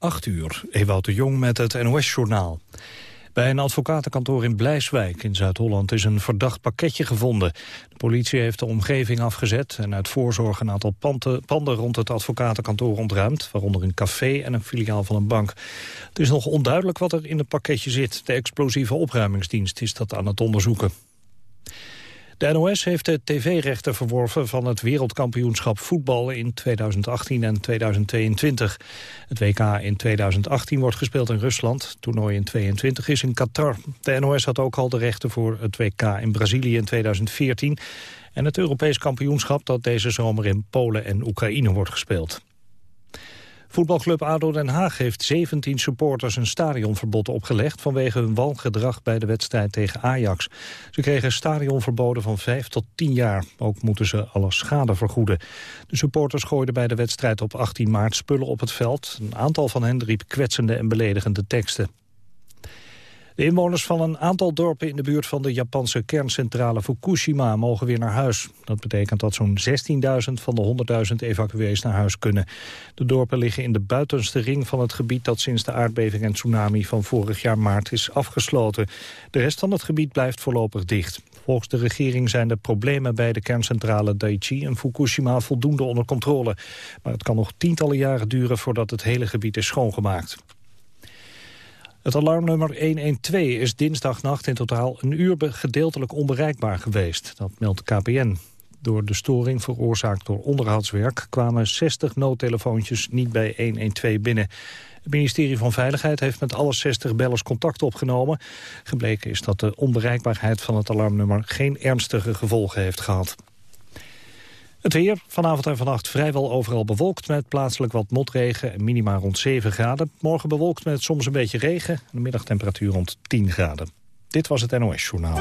8 uur, Ewout de Jong met het NOS-journaal. Bij een advocatenkantoor in Blijswijk in Zuid-Holland is een verdacht pakketje gevonden. De politie heeft de omgeving afgezet en uit voorzorg een aantal panden, panden rond het advocatenkantoor ontruimd, waaronder een café en een filiaal van een bank. Het is nog onduidelijk wat er in het pakketje zit. De explosieve opruimingsdienst is dat aan het onderzoeken. De NOS heeft de tv-rechten verworven van het wereldkampioenschap voetbal in 2018 en 2022. Het WK in 2018 wordt gespeeld in Rusland, toernooi in 2022 is in Qatar. De NOS had ook al de rechten voor het WK in Brazilië in 2014 en het Europees kampioenschap dat deze zomer in Polen en Oekraïne wordt gespeeld. Voetbalclub ADO Den Haag heeft 17 supporters een stadionverbod opgelegd vanwege hun wangedrag bij de wedstrijd tegen Ajax. Ze kregen stadionverboden van 5 tot 10 jaar. Ook moeten ze alle schade vergoeden. De supporters gooiden bij de wedstrijd op 18 maart spullen op het veld. Een aantal van hen riep kwetsende en beledigende teksten. De inwoners van een aantal dorpen in de buurt van de Japanse kerncentrale Fukushima mogen weer naar huis. Dat betekent dat zo'n 16.000 van de 100.000 evacuees naar huis kunnen. De dorpen liggen in de buitenste ring van het gebied dat sinds de aardbeving en tsunami van vorig jaar maart is afgesloten. De rest van het gebied blijft voorlopig dicht. Volgens de regering zijn de problemen bij de kerncentrale Daiichi en Fukushima voldoende onder controle. Maar het kan nog tientallen jaren duren voordat het hele gebied is schoongemaakt. Het alarmnummer 112 is dinsdagnacht in totaal een uur gedeeltelijk onbereikbaar geweest. Dat meldt KPN. Door de storing veroorzaakt door onderhoudswerk kwamen 60 noodtelefoontjes niet bij 112 binnen. Het ministerie van Veiligheid heeft met alle 60 bellers contact opgenomen. Gebleken is dat de onbereikbaarheid van het alarmnummer geen ernstige gevolgen heeft gehad. Het weer, vanavond en vannacht vrijwel overal bewolkt met plaatselijk wat motregen en minima rond 7 graden. Morgen bewolkt met soms een beetje regen de middagtemperatuur rond 10 graden. Dit was het NOS Journaal.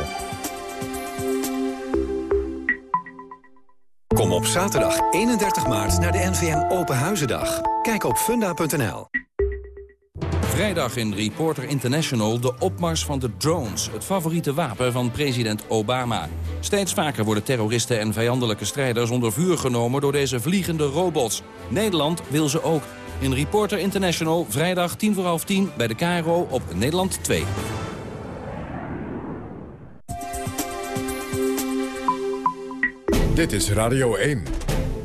Kom op zaterdag 31 maart naar de NVM Open Huizendag. Kijk op funda.nl. Vrijdag in Reporter International de opmars van de drones. Het favoriete wapen van president Obama. Steeds vaker worden terroristen en vijandelijke strijders onder vuur genomen door deze vliegende robots. Nederland wil ze ook. In Reporter International vrijdag 10 voor half 10 bij de KRO op Nederland 2. Dit is Radio 1.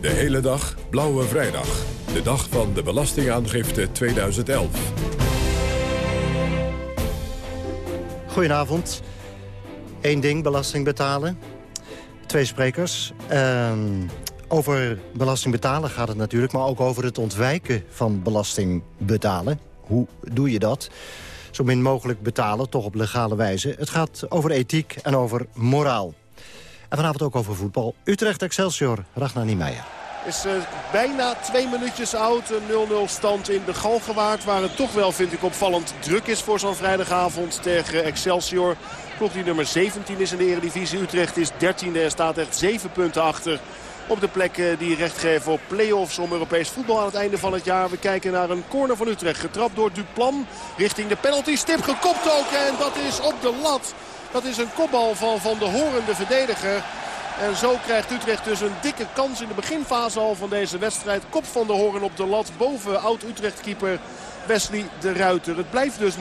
De hele dag Blauwe Vrijdag. De dag van de Belastingaangifte 2011. Goedenavond. Eén ding, belasting betalen. Twee sprekers. Ehm, over belasting betalen gaat het natuurlijk... maar ook over het ontwijken van belasting betalen. Hoe doe je dat? Zo min mogelijk betalen, toch op legale wijze. Het gaat over ethiek en over moraal. En vanavond ook over voetbal. Utrecht Excelsior, Ragnar Niemeyer. Is uh, bijna twee minuutjes oud. Een 0-0 stand in de Galgenwaard. Waar het toch wel, vind ik, opvallend druk is voor zo'n vrijdagavond tegen Excelsior. Ploeg die nummer 17 is in de Eredivisie. Utrecht is 13e en staat echt 7 punten achter op de plek die recht geven op play-offs om Europees voetbal aan het einde van het jaar. We kijken naar een corner van Utrecht. Getrapt door Duplan richting de penalty. Stip gekopt ook en dat is op de lat. Dat is een kopbal van Van de horende verdediger. En zo krijgt Utrecht dus een dikke kans in de beginfase al van deze wedstrijd. Kop van de horen op de lat boven oud-Utrecht-keeper Wesley de Ruiter. Het blijft dus 0-0.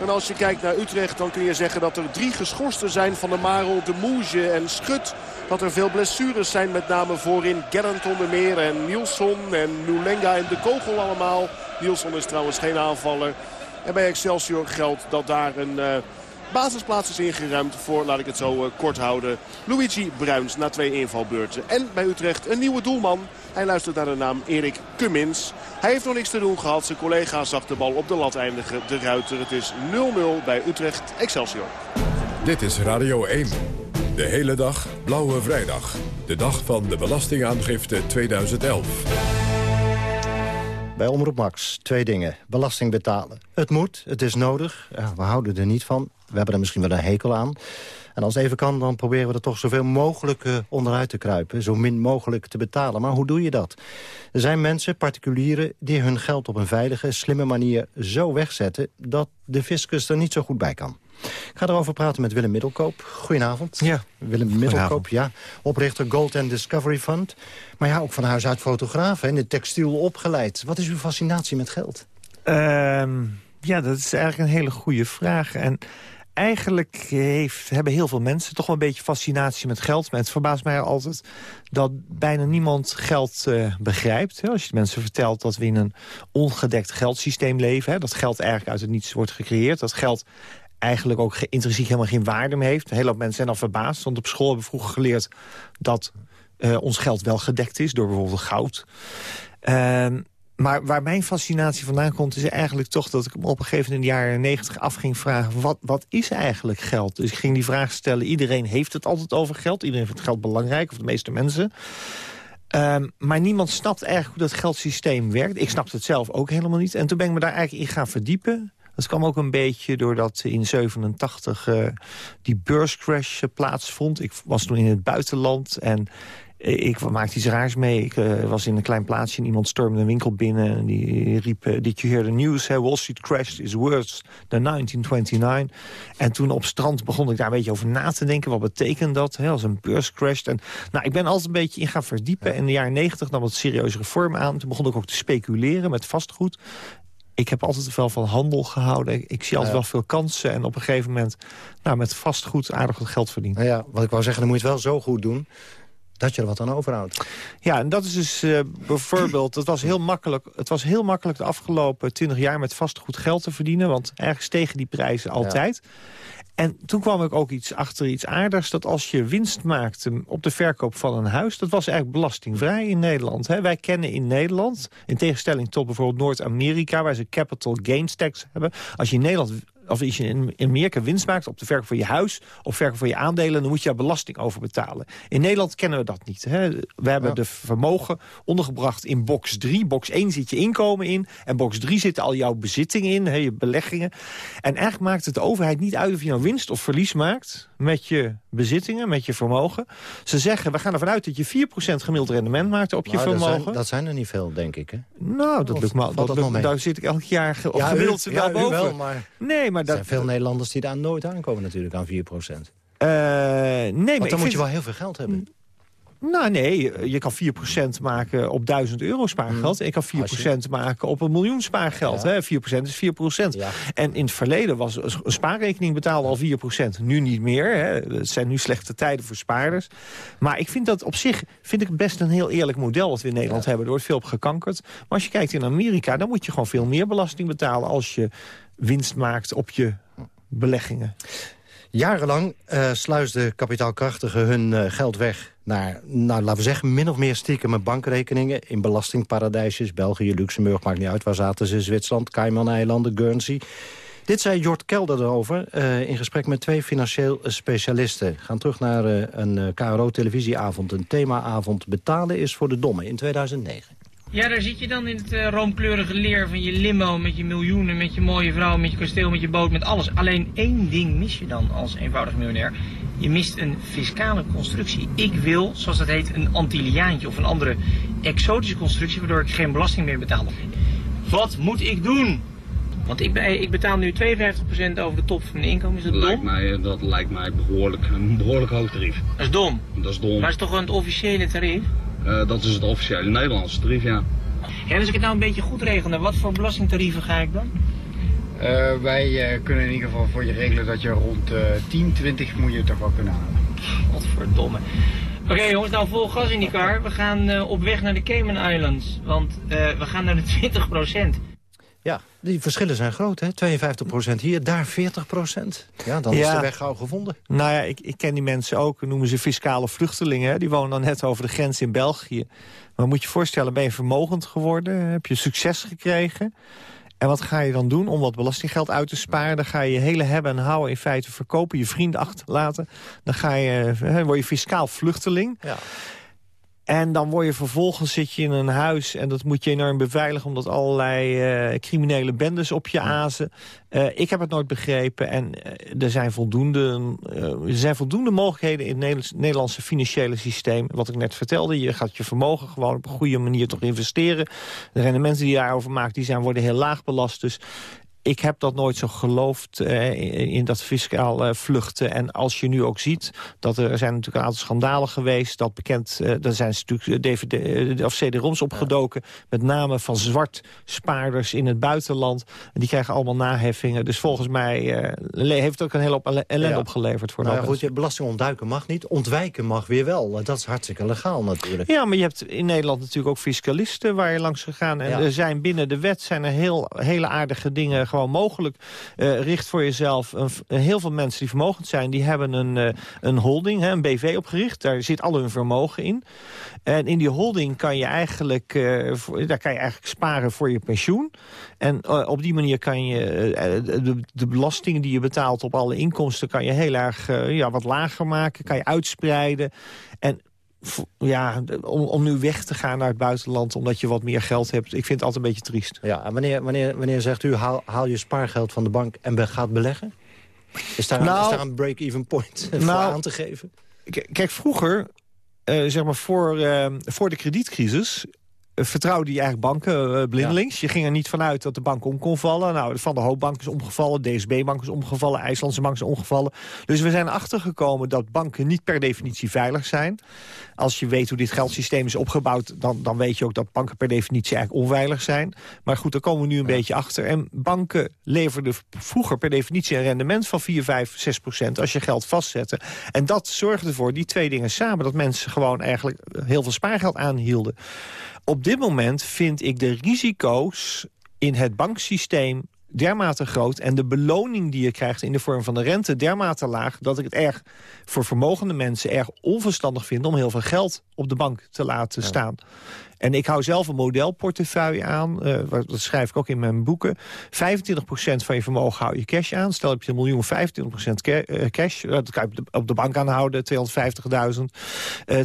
En als je kijkt naar Utrecht dan kun je zeggen dat er drie geschorsten zijn van de Marel, de Moege en Schut. Dat er veel blessures zijn met name voorin. Gerrand onder meer en Nielsen en Nulenga en de Kogel allemaal. Nielsen is trouwens geen aanvaller. En bij Excelsior geldt dat daar een... Uh, Basisplaats is ingeruimd voor, laat ik het zo uh, kort houden, Luigi Bruins na twee invalbeurten. En bij Utrecht een nieuwe doelman. Hij luistert naar de naam Erik Cummins. Hij heeft nog niks te doen gehad. Zijn collega zag de bal op de lat eindigen. De Ruiter. Het is 0-0 bij Utrecht Excelsior. Dit is Radio 1. De hele dag Blauwe Vrijdag. De dag van de Belastingaangifte 2011. Bij Omroep Max, twee dingen. Belasting betalen. Het moet, het is nodig. we houden er niet van. We hebben er misschien wel een hekel aan. En als het even kan, dan proberen we er toch zoveel mogelijk uh, onderuit te kruipen. Zo min mogelijk te betalen. Maar hoe doe je dat? Er zijn mensen, particulieren, die hun geld op een veilige, slimme manier zo wegzetten... dat de fiscus er niet zo goed bij kan. Ik ga erover praten met Willem Middelkoop. Goedenavond. Ja. Willem Middelkoop, ja. Oprichter Gold and Discovery Fund. Maar ja, ook van huis uit fotograaf, in de textiel opgeleid. Wat is uw fascinatie met geld? Ehm, ja, dat is eigenlijk een hele goede vraag. En eigenlijk heeft, hebben heel veel mensen toch wel een beetje fascinatie met geld. Maar het verbaast mij altijd dat bijna niemand geld uh, begrijpt. Als je mensen vertelt dat we in een ongedekt geldsysteem leven... Hè, dat geld eigenlijk uit het niets wordt gecreëerd... dat geld eigenlijk ook intrinsiek helemaal geen waarde meer heeft. Een hele hoop mensen zijn al verbaasd. Want op school hebben we vroeger geleerd dat uh, ons geld wel gedekt is... door bijvoorbeeld goud. Uh, maar waar mijn fascinatie vandaan komt... is eigenlijk toch dat ik me op een gegeven moment in de jaren negentig af ging vragen... Wat, wat is eigenlijk geld? Dus ik ging die vraag stellen. Iedereen heeft het altijd over geld. Iedereen vindt geld belangrijk, of de meeste mensen. Um, maar niemand snapt eigenlijk hoe dat geldsysteem werkt. Ik snapte het zelf ook helemaal niet. En toen ben ik me daar eigenlijk in gaan verdiepen. Dat kwam ook een beetje doordat in 87 uh, die beurscrash uh, plaatsvond. Ik was toen in het buitenland en ik maakte iets raars mee. Ik uh, was in een klein plaatsje en iemand stormde een winkel binnen... en die riep, uh, did you hear the news? Hey, Wall Street crashed is worse than 1929. En toen op strand begon ik daar een beetje over na te denken. Wat betekent dat hè, als een beurs crasht? En, nou, ik ben altijd een beetje in gaan verdiepen. In de jaren 90 nam het serieuze reform aan. Toen begon ik ook te speculeren met vastgoed ik heb altijd wel van handel gehouden. Ik zie altijd wel veel kansen. En op een gegeven moment nou, met vastgoed aardig wat geld verdienen. Nou ja, wat ik wou zeggen, dan moet je het wel zo goed doen dat je er wat aan overhoudt. Ja, en dat is dus uh, bijvoorbeeld... Het was, heel makkelijk, het was heel makkelijk de afgelopen 20 jaar met vastgoed geld te verdienen. Want ergens stegen die prijzen altijd. En toen kwam ik ook iets achter iets aardigs... dat als je winst maakte op de verkoop van een huis... dat was eigenlijk belastingvrij in Nederland. Hè. Wij kennen in Nederland, in tegenstelling tot bijvoorbeeld Noord-Amerika... waar ze capital gains tax hebben... als je in Nederland of als je in Amerika winst maakt op de verkoop van je huis... of verkoop van je aandelen, dan moet je daar belasting over betalen. In Nederland kennen we dat niet. Hè? We hebben de vermogen ondergebracht in box 3. Box 1 zit je inkomen in. En box 3 zitten al jouw bezittingen in, hè, je beleggingen. En eigenlijk maakt het de overheid niet uit of je nou winst of verlies maakt... met je bezittingen, met je vermogen. Ze zeggen, we gaan ervan uit dat je 4% gemiddeld rendement maakt op je nou, vermogen. Dat zijn, dat zijn, er niet veel, denk ik. Hè? Nou, dat lukt me. Dat, dat daar zit ik elk jaar ja, gemiddeld u, ja, boven. Wel, maar... Nee, maar er zijn veel Nederlanders die daar nooit aankomen natuurlijk, aan 4 procent. Uh, nee, Want maar dan moet je wel heel veel geld hebben. Nou nee, je kan 4% maken op 1000 euro spaargeld. Mm. Ik kan 4% maken op een miljoen spaargeld. Hè? 4% is 4%. Ja. En in het verleden was een spaarrekening betaalde al 4%. Nu niet meer. Hè? Het zijn nu slechte tijden voor spaarders. Maar ik vind dat op zich vind ik best een heel eerlijk model wat we in Nederland hebben. Er wordt veel op gekankerd. Maar als je kijkt in Amerika, dan moet je gewoon veel meer belasting betalen... als je winst maakt op je beleggingen. Jarenlang uh, sluisden kapitaalkrachtigen hun uh, geld weg naar, nou, laten we zeggen, min of meer stiekeme bankrekeningen... in belastingparadijsjes, België, Luxemburg, maakt niet uit waar zaten ze... Zwitserland, Cayman-eilanden, Guernsey. Dit zei Jort Kelder erover uh, in gesprek met twee financieel specialisten. Gaan terug naar een KRO-televisieavond, een themaavond... Betalen is voor de domme in 2009. Ja, daar zit je dan in het uh, roomkleurige leer van je limo... met je miljoenen, met je mooie vrouw, met je kasteel, met je boot, met alles. Alleen één ding mis je dan als eenvoudig miljonair. Je mist een fiscale constructie. Ik wil, zoals dat heet, een Antiliaantje of een andere exotische constructie... waardoor ik geen belasting meer betaal. Wat moet ik doen? Want ik, ik betaal nu 52% over de top van mijn inkomen. Is dat, dat lijkt Mij, eh, dat lijkt mij behoorlijk, een behoorlijk hoog tarief. Dat is dom? Dat is dom. Maar het is toch een het officiële tarief? Uh, dat is het officiële Nederlandse tarief, ja. Ja, als ik het nou een beetje goed regel, wat voor belastingtarieven ga ik dan? Uh, wij uh, kunnen in ieder geval voor je regelen dat je rond 10, 20 moet je toch wel kunnen halen. Godverdomme. Oké okay, jongens, nou vol gas in die kar. We gaan op weg naar de Cayman Islands. Want we gaan naar de 20 Ja, die verschillen zijn groot, hè? 52% hier, daar 40% Ja, dan is de weg gauw gevonden. Nou ja, ik, ik ken die mensen ook, noemen ze fiscale vluchtelingen. Die wonen dan net over de grens in België. Maar moet je je voorstellen, ben je vermogend geworden? Heb je succes gekregen? En wat ga je dan doen om wat belastinggeld uit te sparen? Dan ga je je hele hebben en houden in feite verkopen, je vrienden achterlaten. Dan ga je, word je fiscaal vluchteling. Ja. En dan word je vervolgens zit je in een huis en dat moet je enorm beveiligen... omdat allerlei uh, criminele bendes op je azen. Uh, ik heb het nooit begrepen en uh, er, zijn voldoende, er zijn voldoende mogelijkheden... in het Nederlandse financiële systeem. Wat ik net vertelde, je gaat je vermogen gewoon op een goede manier toch investeren. De rendementen die je daarover maakt, die zijn, worden heel laag belast. Dus ik heb dat nooit zo geloofd uh, in, dat fiscaal uh, vluchten. En als je nu ook ziet dat er zijn natuurlijk een aantal schandalen geweest... dat bekend, uh, daar zijn natuurlijk DVD, of CD-ROMs opgedoken... met name van zwart spaarders in het buitenland. En die krijgen allemaal naheffingen. Dus volgens mij heeft het ook een hele hoop ellende ja. opgeleverd. Voor nou ja, goed, belasting ontduiken mag niet. Ontwijken mag weer wel. Dat is hartstikke legaal natuurlijk. Ja, maar je hebt in Nederland natuurlijk ook fiscalisten... waar je langs gegaan. En er zijn binnen de wet zijn er heel, hele aardige dingen gewoon mogelijk. Uh, richt voor jezelf. Een, heel veel mensen die vermogend zijn, die hebben een, uh, een holding, hè, een BV opgericht. Daar zit al hun vermogen in. En in die holding kan je eigenlijk, uh, daar kan je eigenlijk sparen voor je pensioen. En op die manier kan je de, de, belastingen die je betaalt op alle inkomsten... kan je heel erg ja, wat lager maken, kan je uitspreiden. En ja, om, om nu weg te gaan naar het buitenland omdat je wat meer geld hebt. Ik vind het altijd een beetje triest. Ja, en wanneer, wanneer, wanneer zegt u haal, haal je spaargeld van de bank en gaat beleggen? Is daar, nou, is daar een break-even point voor nou, aan te geven? Kijk, vroeger, uh, zeg maar voor, uh, voor de kredietcrisis vertrouwde je eigenlijk banken uh, blindelings. Je ging er niet vanuit dat de bank om kon vallen. Nou, Van de Hoopbank is omgevallen, DSB-bank is omgevallen... IJslandse bank is omgevallen. Dus we zijn achtergekomen dat banken niet per definitie veilig zijn. Als je weet hoe dit geldsysteem is opgebouwd... dan, dan weet je ook dat banken per definitie eigenlijk onveilig zijn. Maar goed, daar komen we nu een beetje achter. En banken leverden vroeger per definitie een rendement van 4, 5, 6 procent... als je geld vastzette. En dat zorgde ervoor, die twee dingen samen... dat mensen gewoon eigenlijk heel veel spaargeld aanhielden. Op dit moment vind ik de risico's in het banksysteem dermate groot... en de beloning die je krijgt in de vorm van de rente dermate laag... dat ik het erg voor vermogende mensen erg onverstandig vind... om heel veel geld op de bank te laten staan. En ik hou zelf een modelportefeuille aan. Uh, dat schrijf ik ook in mijn boeken. 25% van je vermogen hou je cash aan. Stel heb je een miljoen, 25% eh, cash. Uh, dat kan je op de bank aanhouden, 250.000. Uh,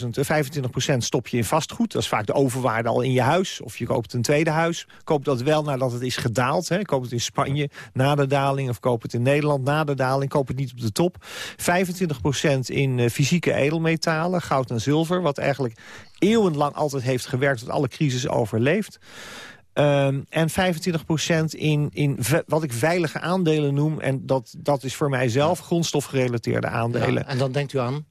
250.000, 25% stop je in vastgoed. Dat is vaak de overwaarde al in je huis. Of je koopt een tweede huis. Koop dat wel nadat het is gedaald. Hè. Koop het in Spanje na de daling. Of koop het in Nederland na de daling. Koop het niet op de top. 25% in fysieke edelmetalen. Goud en zilver. Wat eigenlijk eeuwenlang altijd heeft gewerkt... dat alle crisis overleeft. Um, en 25% in, in wat ik veilige aandelen noem. En dat, dat is voor mijzelf grondstofgerelateerde aandelen. Ja, en dan denkt u aan?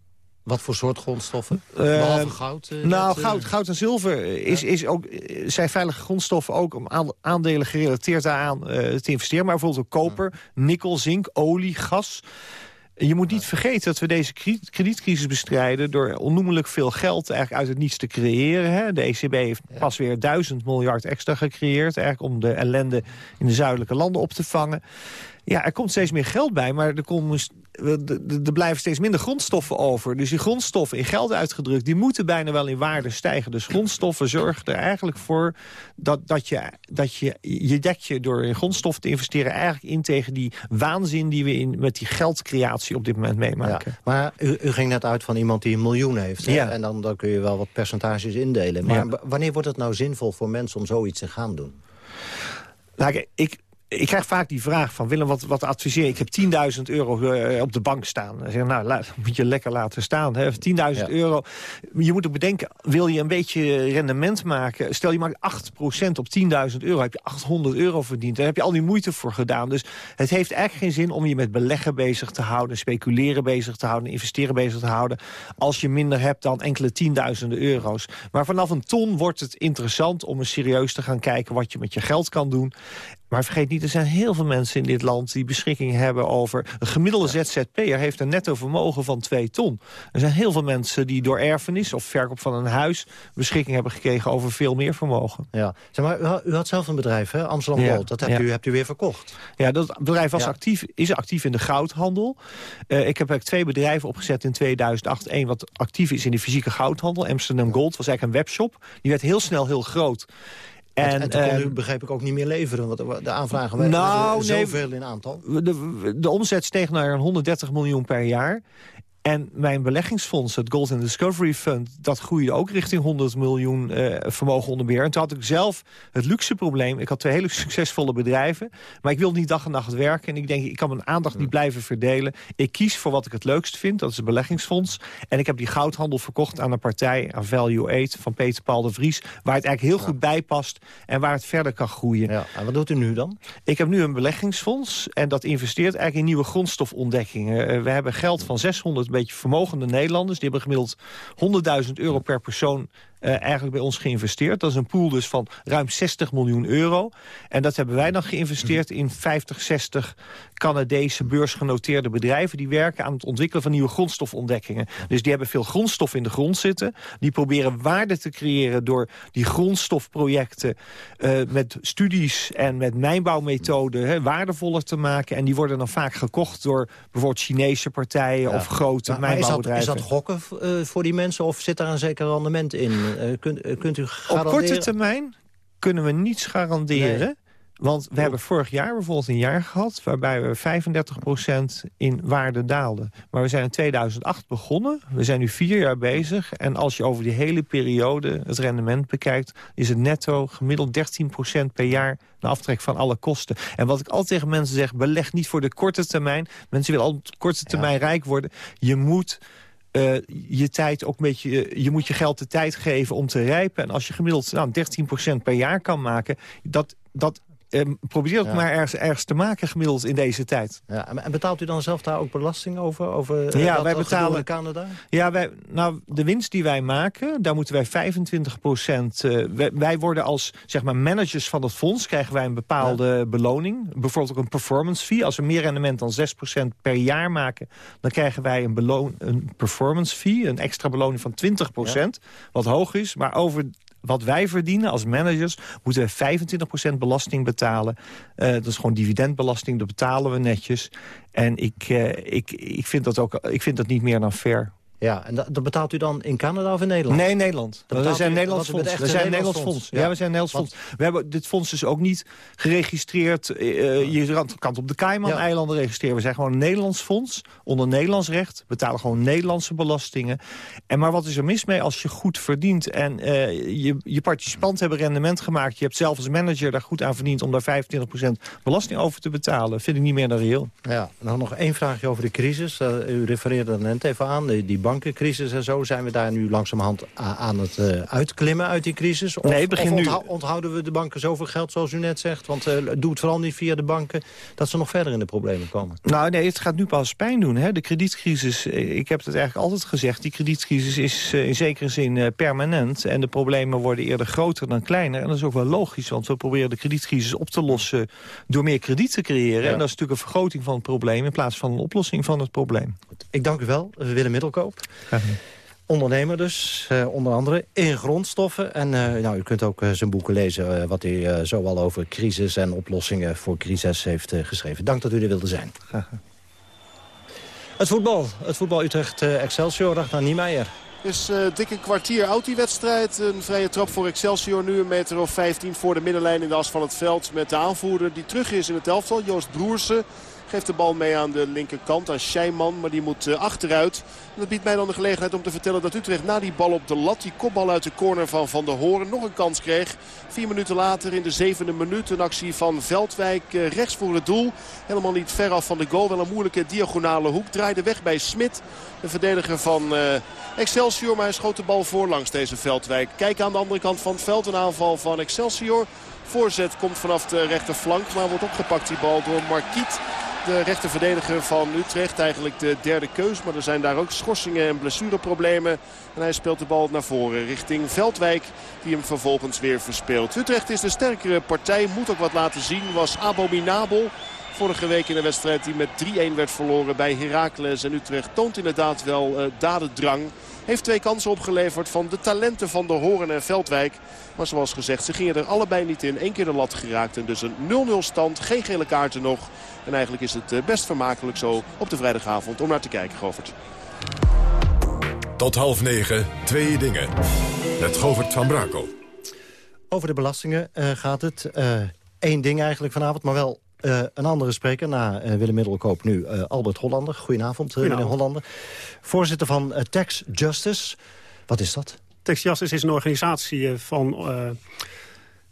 Wat voor soort grondstoffen? Uh, Behalve goud? Uh, nou, goud, uh, goud en zilver is, is ook, zijn veilige grondstoffen ook om aandelen gerelateerd daaraan te investeren. Maar bijvoorbeeld ook koper, nikkel, zink, olie, gas. Je moet niet vergeten dat we deze kredietcrisis bestrijden... door onnoemelijk veel geld eigenlijk uit het niets te creëren. Hè. De ECB heeft pas weer duizend miljard extra gecreëerd... eigenlijk om de ellende in de zuidelijke landen op te vangen. Ja, er komt steeds meer geld bij, maar er, komt, er blijven steeds minder grondstoffen over. Dus die grondstoffen in geld uitgedrukt, die moeten bijna wel in waarde stijgen. Dus grondstoffen zorgen er eigenlijk voor dat, dat je, dat je, je dekt je door in grondstoffen te investeren eigenlijk in tegen die waanzin die we in, met die geldcreatie op dit moment meemaken. Ja, maar u, u, ging net uit van iemand die een miljoen heeft. Ja. En dan, dan kun je wel wat percentages indelen. Maar wanneer wordt het nou zinvol voor mensen om zoiets te gaan doen? Nou, ik, ik krijg vaak die vraag van Willem, wat, wat adviseer Ik heb 10.000 euro uh, op de bank staan. Dan zeg ik, nou, laat, moet je lekker laten staan. 10.000 euro. Je moet ook bedenken, wil je een beetje rendement maken... stel je maakt 8% op 10.000 euro, heb je 800 euro verdiend. Daar heb je al die moeite voor gedaan. Dus het heeft eigenlijk geen zin om je met beleggen bezig te houden... speculeren bezig te houden, investeren bezig te houden... als je minder hebt dan enkele tienduizenden euro's. Maar vanaf een ton wordt het interessant om eens serieus te gaan kijken... wat je met je geld kan doen. Maar vergeet niet, er zijn heel veel mensen in dit land... die beschikking hebben over... een gemiddelde ZZP'er heeft een netto vermogen van 2 ton. Er zijn heel veel mensen die door erfenis of verkoop van een huis... beschikking hebben gekregen over veel meer vermogen. Ja. Zeg maar, u had zelf een bedrijf, hè? Amsterdam Gold. Dat hebt, u, hebt u weer verkocht. Ja, dat bedrijf was actief, is actief in de goudhandel. Uh, ik heb eigenlijk twee bedrijven opgezet in 2008. Eén wat actief is in de fysieke goudhandel. Amsterdam Gold was eigenlijk een webshop. Die werd heel snel heel groot. En, en, toen kon u, ehm, begreep ik, ook niet meer leveren. Want de aanvragen waren nou, zoveel in aantal. De, de omzet steeg naar 130 miljoen per jaar. En mijn beleggingsfonds, het Gold and Discovery Fund... dat groeide ook richting 100 miljoen uh, vermogen onder beheer. En toen had ik zelf het luxe probleem. Ik had twee hele succesvolle bedrijven. Maar ik wil niet dag en nacht werken. En ik denk, ik kan mijn aandacht niet blijven verdelen. Ik kies voor wat ik het leukst vind. Dat is het beleggingsfonds. En ik heb die goudhandel verkocht aan een partij, aan Value 8... van Peter Paul de Vries. Waar het eigenlijk heel goed bij past. En waar het verder kan groeien. Ja. En wat doet u nu dan? Ik heb nu een beleggingsfonds. En dat investeert eigenlijk in nieuwe grondstofontdekkingen. Uh, we hebben geld van 600 beetje vermogende Nederlanders. Die hebben gemiddeld 100.000 euro per persoon uh, eigenlijk bij ons geïnvesteerd. Dat is een pool dus van ruim 60 miljoen euro. En dat hebben wij dan geïnvesteerd in 50, 60 Canadese beursgenoteerde bedrijven... die werken aan het ontwikkelen van nieuwe grondstofontdekkingen. Dus die hebben veel grondstof in de grond zitten. Die proberen waarde te creëren door die grondstofprojecten... Uh, met studies en met mijnbouwmethoden hè, waardevoller te maken. En die worden dan vaak gekocht door bijvoorbeeld Chinese partijen... Ja. of grote maar, mijnbouwbedrijven. Maar is dat, is dat gokken uh, voor die mensen of zit daar een zeker rendement in? Uh, kunt, uh, kunt u garanderen... Op korte termijn kunnen we niets garanderen. Nee. Want we hebben vorig jaar bijvoorbeeld een jaar gehad... waarbij we 35% in waarde daalden. Maar we zijn in 2008 begonnen. We zijn nu vier jaar bezig. En als je over die hele periode het rendement bekijkt... is het netto gemiddeld 13% per jaar... de aftrek van alle kosten. En wat ik altijd tegen mensen zeg... beleg niet voor de korte termijn. Mensen willen altijd korte termijn ja. rijk worden. Je moet... Uh, je tijd ook een beetje, je moet je geld de tijd geven om te rijpen. En als je gemiddeld nou, 13% per jaar kan maken, dat, dat Uh, probeer het ja. maar ergens, ergens te maken gemiddeld in deze tijd. Ja, en betaalt u dan zelf daar ook belasting over? over ja, dat wij betalen in Canada? Ja, wij, nou, de winst die wij maken, daar moeten wij 25 procent... Uh, wij, wij, worden als zeg maar, managers van het fonds, krijgen wij een bepaalde ja. beloning. Bijvoorbeeld ook een performance fee. Als we meer rendement dan 6 procent per jaar maken... dan krijgen wij een, beloon, een performance fee, een extra beloning van 20 procent. Ja. Wat hoog is, maar over wat wij verdienen als managers... moeten we 25% belasting betalen. Uh, dat is gewoon dividendbelasting, dat betalen we netjes. En ik, uh, ik, ik, vind dat ook, ik vind dat niet meer dan fair. Ja, en dat, betaalt u dan in Canada of in Nederland? Nee, Nederland. We zijn Nederlands fonds. We zijn Nederlands fonds. Ja. ja, we zijn Nederlands fonds. We hebben dit fonds dus ook niet geregistreerd. Uh, je kan op de Cayman-eilanden ja. registreren. We zijn gewoon een Nederlands fonds. Onder Nederlands recht. Betalen gewoon Nederlandse belastingen. En maar wat is er mis mee als je goed verdient... en uh, je, je participanten hebben rendement gemaakt. Je hebt zelf als manager daar goed aan verdiend... om daar 25% belasting over te betalen. Vind ik niet meer dan reëel. Ja, dan nog één vraagje over de crisis. Uh, u refereerde er net even aan. Die, die bankencrisis en zo. Zijn we daar nu langzamerhand aan het uh, uitklimmen uit die crisis? Of, nee, begin nu... onthouden we de banken zoveel geld zoals u net zegt? Want uh, doe het vooral niet via de banken dat ze nog verder in de problemen komen. Nou nee, het gaat nu pas pijn doen. Hè? De kredietcrisis, ik heb het eigenlijk altijd gezegd... die kredietcrisis is uh, in zekere zin permanent. En de problemen worden eerder groter dan kleiner. En dat is ook wel logisch, want we proberen de kredietcrisis op te lossen... door meer krediet te creëren. Ja. En dat is natuurlijk een vergroting van het probleem... in plaats van een oplossing van het probleem. Ik dank u wel, Willem Middelkoop. Ondernemer dus, uh, onder andere, in grondstoffen. En uh, nou, u kunt ook uh, zijn boeken lezen... wat hij zoal over crisis en oplossingen voor crisis heeft geschreven. Dank dat u er wilde zijn. Het voetbal. Het voetbal Utrecht-Excelsior, Ragnar Niemeyer. is uh, dik een kwartier oud die wedstrijd. Een vrije trap voor Excelsior. Nu een meter of 15 voor de middenlijn in de as van het veld. Met de aanvoerder die terug is in het elftal. Joost Broersen. Geeft de bal mee aan de linkerkant aan Scheiman. Maar die moet uh, achteruit. Dat biedt mij dan de gelegenheid om te vertellen dat Utrecht na die bal op de lat. Die kopbal uit de corner van Van der Hoorn nog een kans kreeg. Vier minuten later in de zevende minuut een actie van Veldwijk uh, rechts voor het doel. Helemaal niet ver af van de goal. Wel een moeilijke diagonale hoek. Draaide weg bij Smit. De verdediger van uh, Excelsior. Maar hij schoot de bal voorlangs deze Veldwijk. Kijk aan de andere kant van het veld. Een aanval van Excelsior. Voorzet komt vanaf de rechterflank. Maar wordt opgepakt die bal door Marquiet. De rechterverdediger van Utrecht. Eigenlijk de derde keus. Maar er zijn daar ook schorsingen en blessureproblemen. En hij speelt de bal naar voren richting Veldwijk. Die hem vervolgens weer verspeelt. Utrecht is de sterkere partij. Moet ook wat laten zien. Was abominabel. Vorige week in een wedstrijd die met 3-1 werd verloren bij Heracles. En Utrecht toont inderdaad wel uh, dadendrang. Heeft twee kansen opgeleverd van de talenten van de Horen en Veldwijk. Maar zoals gezegd, ze gingen er allebei niet in. Eén keer de lat geraakt en dus een 0-0 stand. Geen gele kaarten nog. En eigenlijk is het best vermakelijk zo op de vrijdagavond om naar te kijken, Govert. Tot half negen, twee dingen. Met Govert van Brakel. Over de belastingen uh, gaat het. Eén uh, ding eigenlijk vanavond, maar wel Uh, een andere spreker na uh, Willem Middelkoop nu uh, Albert Hollander. Goedenavond, meneer Hollander. Voorzitter van Tax Justice. Wat is dat? Tax Justice is een organisatie van...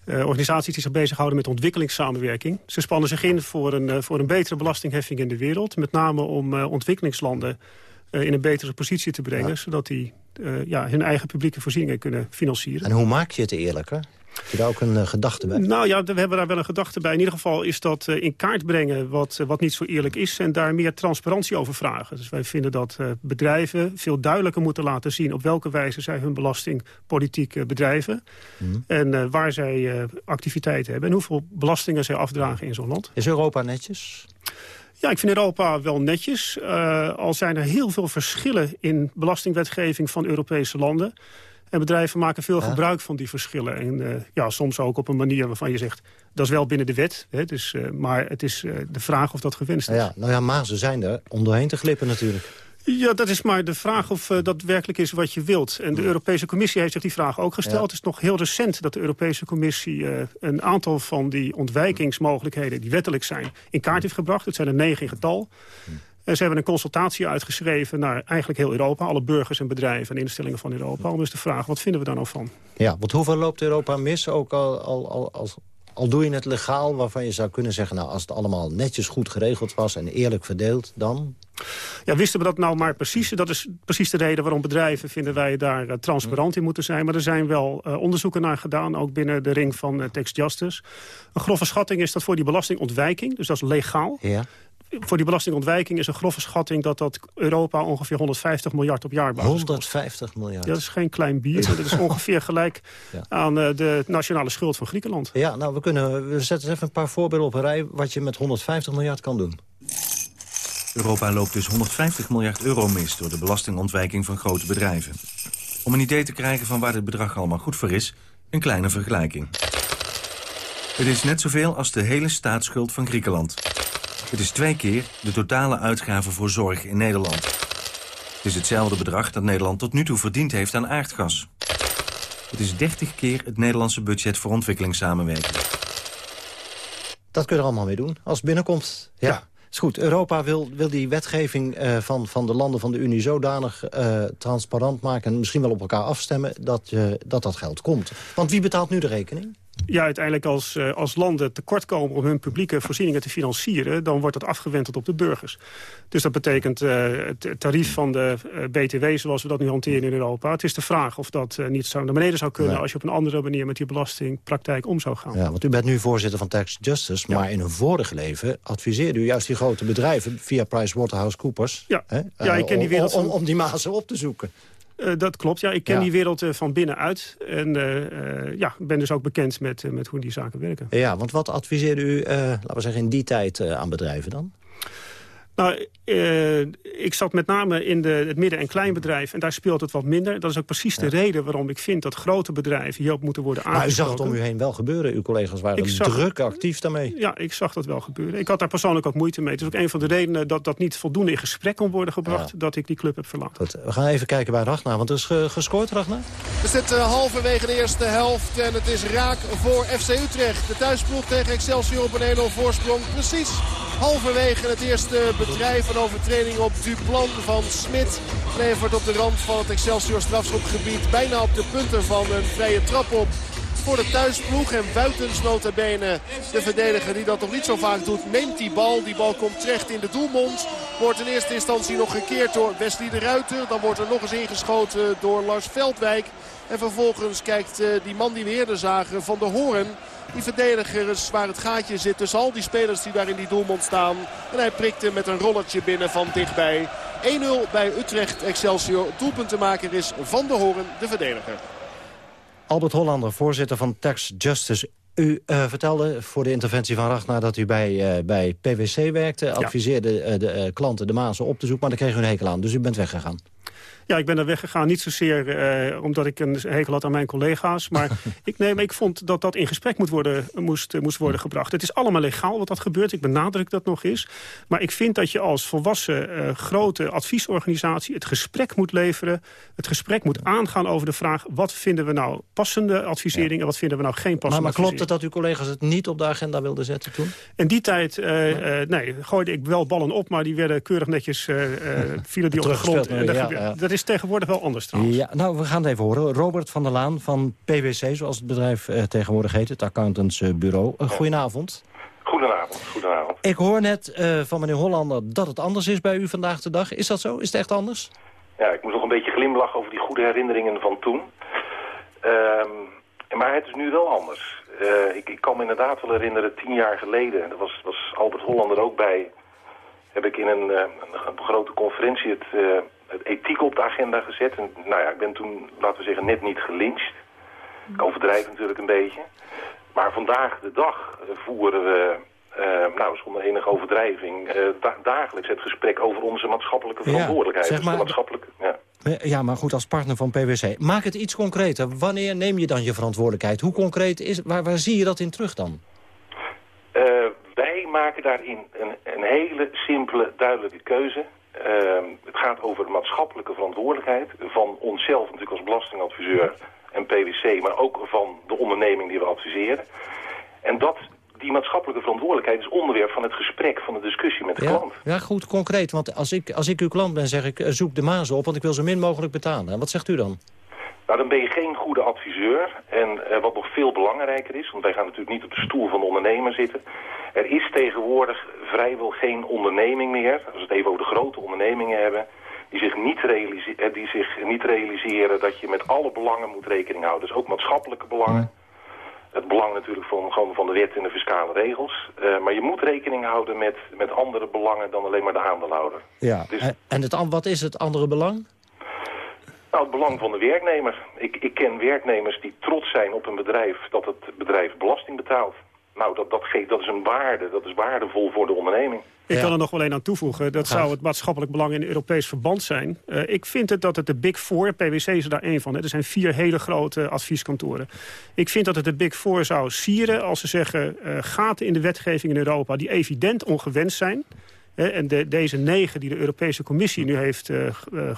organisaties die zich bezighouden met ontwikkelingssamenwerking. Ze spannen zich in voor een, voor een betere belastingheffing in de wereld. Met name om ontwikkelingslanden in een betere positie te brengen... zodat die ja, hun eigen publieke voorzieningen kunnen financieren. En hoe maak je het eerlijker? Heb je daar ook een uh, gedachte bij? Nou ja, we hebben daar wel een gedachte bij. In ieder geval is dat uh, in kaart brengen wat, uh, wat niet zo eerlijk is... en daar meer transparantie over vragen. Dus wij vinden dat bedrijven veel duidelijker moeten laten zien... op welke wijze zij hun belastingpolitiek bedrijven. Mm. En waar zij activiteiten hebben. En hoeveel belastingen zij afdragen in zo'n land. Is Europa netjes? Ja, ik vind Europa wel netjes. al zijn er heel veel verschillen in belastingwetgeving van Europese landen... En bedrijven maken veel gebruik van die verschillen. En uh, ja, soms ook op een manier waarvan je zegt... dat is wel binnen de wet, hè, dus, uh, maar het is uh, de vraag of dat gewenst is. Ja, nou ja, maar ze zijn er om doorheen te glippen natuurlijk. Ja, dat is maar de vraag of uh, dat werkelijk is wat je wilt. En de Europese Commissie heeft zich die vraag ook gesteld. Het is nog heel recent dat de Europese Commissie... Uh, een aantal van die ontwijkingsmogelijkheden die wettelijk zijn... in kaart heeft gebracht. Het zijn er negen in getal. En ze hebben een consultatie uitgeschreven naar eigenlijk heel Europa. Alle burgers en bedrijven en instellingen van Europa. Om dus de vraag, wat vinden we daar nou van? Ja, want hoeveel loopt Europa mis? Ook al, al, al, als, al doe je het legaal waarvan je zou kunnen zeggen... nou, als het allemaal netjes goed geregeld was en eerlijk verdeeld, dan... Ja, wisten we dat nou maar precies? Dat is precies de reden waarom bedrijven vinden wij daar uh, transparant in moeten zijn. Maar er zijn wel uh, onderzoeken naar gedaan, ook binnen de ring van uh, Tax Justice. Een grove schatting is dat voor die belastingontwijking, dus dat is legaal... Ja voor die belastingontwijking is een grove schatting... dat dat Europa ongeveer 150 miljard op jaar 150 miljard? dat is geen klein bier. dat is ongeveer gelijk aan uh, de nationale schuld van Griekenland. Ja, nou, we, kunnen, we zetten even een paar voorbeelden op een rij... wat je met 150 miljard kan doen. Europa loopt dus 150 miljard euro mis... door de belastingontwijking van grote bedrijven. Om een idee te krijgen van waar dit bedrag allemaal goed voor is... een kleine vergelijking. Het is net zoveel als de hele staatsschuld van Griekenland. Het is twee keer de totale uitgaven voor zorg in Nederland. Het is hetzelfde bedrag dat Nederland tot nu toe verdiend heeft aan aardgas. Het is 30 keer het Nederlandse budget voor ontwikkelingssamenwerking. Dat kun je er allemaal mee doen. Als het binnenkomt, ja. ja. Is goed. Europa wil, wil die wetgeving uh, van, van de landen van de Unie zodanig uh, transparant maken... en misschien wel op elkaar afstemmen dat, uh, dat dat geld komt. Want wie betaalt nu de rekening? Ja, uiteindelijk als, uh, als landen tekortkomen om hun publieke voorzieningen te financieren... dan wordt dat afgewenteld op de burgers. Dus dat betekent uh, het tarief van de uh, BTW zoals we dat nu hanteren in Europa. Het is de vraag of dat niet zou naar beneden zou kunnen... als je op een andere manier met die belastingpraktijk om zou gaan. Ja, want u bent nu voorzitter van Tax Justice... maar ja. in een vorig leven adviseerde u juist die grote bedrijven... via PricewaterhouseCoopers... Ja, hè, ja ik ken die wereld om, om, om die mazen op te zoeken. Uh, dat klopt, ja. Ik ken ja. die wereld uh, van binnenuit. En uh, ja, ben dus ook bekend met, met hoe die zaken werken. Ja, want wat adviseerde u, laten we zeggen, in die tijd aan bedrijven dan? Nou, uh, ik zat met name in de, het midden- en kleinbedrijf... en daar speelt het wat minder. Dat is ook precies de reden waarom ik vind dat grote bedrijven... hierop moeten worden aangesproken. Maar u zag het om u heen wel gebeuren. Uw collega's waren zag, druk actief daarmee. Ja, ik zag dat wel gebeuren. Ik had daar persoonlijk ook moeite mee. Het is ook een van de redenen dat dat niet voldoende in gesprek kon worden gebracht... Ja. dat ik die club heb verlaten. Goed, we gaan even kijken bij Ragnar, want er is ge gescoord, Ragnar. We zitten uh, halverwege de eerste helft en het is raak voor FC Utrecht. De thuisploeg tegen Excelsior op een 1-0 voorsprong. Precies halverwege het eerste bedrijf een overtreding op Duplan van Smit. Levert op de rand van het Excelsior strafschopgebied bijna op de punten van een vrije trap op voor de thuisploeg. En buitens notabene de verdediger die dat nog niet zo vaak doet, neemt die bal. Die bal komt terecht in de doelmond. Wordt in eerste instantie nog gekeerd door Wesley de Ruiter. Dan wordt er nog eens ingeschoten door Lars Veldwijk. En vervolgens kijkt uh, die man die we eerder zagen van de Hoorn. Die verdediger is waar het gaatje zit tussen al die spelers die daar in die doelmond staan. En hij prikte met een rollertje binnen van dichtbij. 1-0 bij Utrecht Excelsior. Doelpuntenmaker is Van de Hoorn, de verdediger. Albert Hollander, voorzitter van Tax Justice. U uh, vertelde voor de interventie van Ragnar dat u bij, uh, bij PwC werkte. Adviseerde uh, de klanten de mazen op te zoeken, maar daar kreeg u een hekel aan. Dus u bent weggegaan. Ja, ik ben er weggegaan niet zozeer uh, omdat ik een hekel had aan mijn collega's. Maar ik, nee, maar ik vond dat dat in gesprek moet worden, moest, moest worden gebracht. Het is allemaal legaal wat dat gebeurt. Ik benadruk dat nog eens. Maar ik vind dat je als volwassen uh, grote adviesorganisatie... het gesprek moet leveren. Het gesprek moet aangaan over de vraag... wat vinden we nou passende advisering en wat vinden we nou geen passende Maar, maar klopt het dat uw collega's het niet op de agenda wilden zetten toen? In die tijd uh, nee, gooide ik wel ballen op... maar die werden keurig netjes vielen die op de grond. Ja. Dat is tegenwoordig wel anders trouwens. Ja, nou, we gaan het even horen. Robert van der Laan van PwC, zoals het bedrijf uh, tegenwoordig heet, het accountantsbureau. Uh, goedenavond. Goedenavond, goedenavond. Ik hoor net uh, van meneer Hollander dat het anders is bij u vandaag de dag. Is dat zo? Is het echt anders? Ja, ik moet nog een beetje glimlachen over die goede herinneringen van toen. Uh, maar het is nu wel anders. Uh, ik, ik, kan me inderdaad wel herinneren, tien jaar geleden, daar was, was Albert Hollander ook bij, heb ik in een, uh, een grote conferentie het, uh, het, ethiek op de agenda gezet. En, nou ja, ik ben toen, laten we zeggen, net niet gelyncht. Ik overdrijf natuurlijk een beetje. Maar vandaag de dag voeren we, uh, nou, zonder enige overdrijving, da dagelijks het gesprek over onze maatschappelijke verantwoordelijkheid. Ja, zeg maar, dus maatschappelijke, ja. ja, maar goed, als partner van PwC. Maak het iets concreter. Wanneer neem je dan je verantwoordelijkheid? Hoe concreet is waar, waar zie je dat in terug dan? Uh, wij maken daarin een, een, hele simpele, duidelijke keuze. Uh, het gaat over de maatschappelijke verantwoordelijkheid van onszelf natuurlijk als belastingadviseur en PwC, maar ook van de onderneming die we adviseren. En dat, die maatschappelijke verantwoordelijkheid is onderwerp van het gesprek, van de discussie met de ja, klant. Ja, goed, concreet. Want als ik, als ik uw klant ben, zeg ik, uh, zoek de mazen op, want ik wil zo min mogelijk betalen. En wat zegt u dan? Nou, dan ben je geen goede adviseur. En uh, wat nog veel belangrijker is, want wij gaan natuurlijk niet op de stoel van de ondernemer zitten. Er is tegenwoordig vrijwel geen onderneming meer, als we het even over de grote ondernemingen hebben, die zich niet, realise die zich niet realiseren dat je met alle belangen moet rekening houden. Dus ook maatschappelijke belangen. Het belang natuurlijk van, gewoon van de wet en de fiscale regels. Uh, maar je moet rekening houden met, met andere belangen dan alleen maar de aandeelhouder. Ja, dus, en het, wat is het andere belang? Nou, het belang van de werknemer. Ik, ik ken werknemers die trots zijn op een bedrijf dat het bedrijf belasting betaalt. Nou, dat, dat, geeft, dat is een waarde, dat is waardevol voor de onderneming. Ik ja. kan er nog wel een aan toevoegen. Dat zou het maatschappelijk belang in Europees verband zijn. Uh, ik vind het dat het de Big Four, PwC is er daar één van. Hè. Er zijn vier hele grote advieskantoren. Ik vind dat het de Big Four zou sieren als ze zeggen... Uh, gaten in de wetgeving in Europa die evident ongewenst zijn... Hè, en de, deze negen die de Europese Commissie nu heeft uh,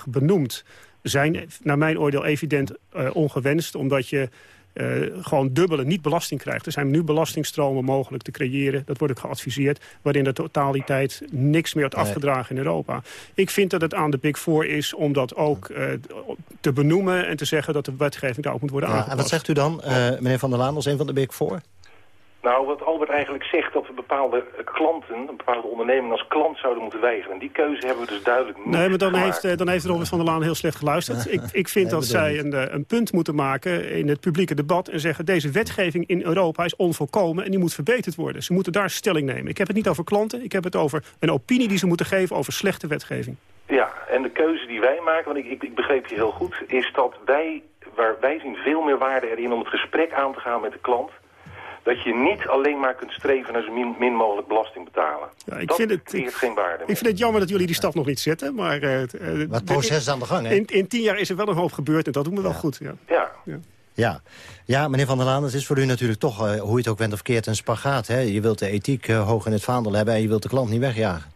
benoemd... zijn naar mijn oordeel evident ongewenst, omdat je... Uh, gewoon dubbele niet belasting krijgt. Er zijn nu belastingstromen mogelijk te creëren. Dat wordt ook geadviseerd. Waarin de totaliteit niks meer wordt afgedragen in Europa. Ik vind dat het aan de Big Four is om dat ook uh, te benoemen... en te zeggen dat de wetgeving daar ook moet worden ja, aangepast. En wat zegt u dan, meneer Van der Laan, als een van de Big Four? Nou, wat Albert eigenlijk zegt, dat we bepaalde klanten, een bepaalde onderneming als klant zouden moeten weigeren. En die keuze hebben we dus duidelijk niet Nee, maar dan gemaakt. heeft, dan heeft Robert van der Laan heel slecht geluisterd. ik, ik vind nee, dat zij een, een, punt moeten maken in het publieke debat en zeggen... deze wetgeving in Europa is onvolkomen en die moet verbeterd worden. Ze moeten daar stelling nemen. Ik heb het niet over klanten, ik heb het over een opinie die ze moeten geven over slechte wetgeving. Ja, en de keuze die wij maken, want ik, ik, ik begreep je heel goed, is dat wij, waar, wij zien veel meer waarde erin om het gesprek aan te gaan met de klant dat je niet alleen maar kunt streven naar zo min, min mogelijk belasting betalen. Ja, ik dat vind het, creëert geen waarde. Ik vind het jammer dat jullie die stap nog niet zetten. Maar, uh, uh, het proces is aan de gang, hè? In, in, tien jaar is er wel een hoop gebeurd en dat doen we ja. wel goed. Ja. Ja. ja. Ja. ja, meneer Van der Laan, het is voor u natuurlijk toch, uh, hoe je het ook bent of keert, een spagaat. Hè? Je wilt de ethiek uh, hoog in het vaandel hebben en je wilt de klant niet wegjagen.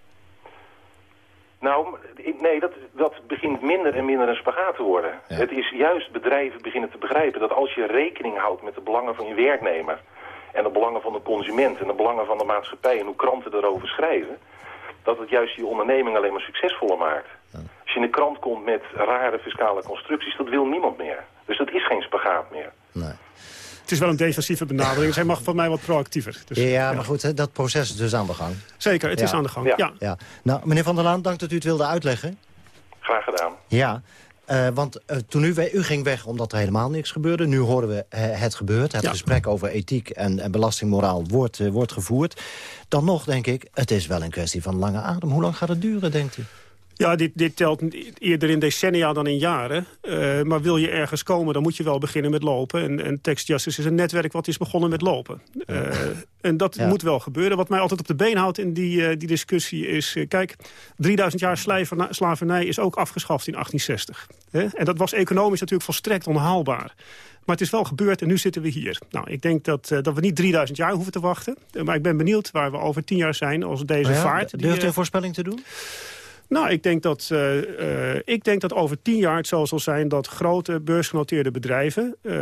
Nou, nee, dat, dat begint minder en minder een spagaat te worden. Ja. Het is juist bedrijven beginnen te begrijpen dat als je rekening houdt met de belangen van je werknemer en de belangen van de consument en de belangen van de maatschappij en hoe kranten erover schrijven, dat het juist je onderneming alleen maar succesvoller maakt. Ja. Als je in de krant komt met rare fiscale constructies, dat wil niemand meer. Dus dat is geen spagaat meer. Nee. Het is wel een defensieve benadering, dus hij mag van mij wat proactiever. Dus, ja, ja, maar goed, dat proces is dus aan de gang. Zeker, het ja. is aan de gang, ja. ja. Nou, meneer Van der Laan, dank dat u het wilde uitleggen. Graag gedaan. Ja, uh, want uh, toen u, u ging weg omdat er helemaal niks gebeurde. Nu horen we uh, het gebeurt. Het ja. gesprek over ethiek en, en belastingmoraal wordt, wordt gevoerd. Dan nog denk ik, het is wel een kwestie van lange adem. Hoe lang gaat het duren, denkt u? Ja, dit, dit telt eerder in decennia dan in jaren. Uh, maar wil je ergens komen, dan moet je wel beginnen met lopen. En, en Text Justice is een netwerk wat is begonnen met lopen. Uh, en dat moet wel gebeuren. Wat mij altijd op de been houdt in die, uh, die discussie is... kijk, 3000 jaar slavernij is ook afgeschaft in 1860. Hè? En dat was economisch natuurlijk volstrekt onhaalbaar. Maar het is wel gebeurd en nu zitten we hier. Nou, ik denk dat, uh, dat we niet 3000 jaar hoeven te wachten. maar ik ben benieuwd waar we over 10 jaar zijn als deze ja, vaart... Durft u een voorspelling te doen? Nou, ik denk, dat, uh, uh, ik denk dat over tien jaar het zo zal zijn... dat grote beursgenoteerde bedrijven uh,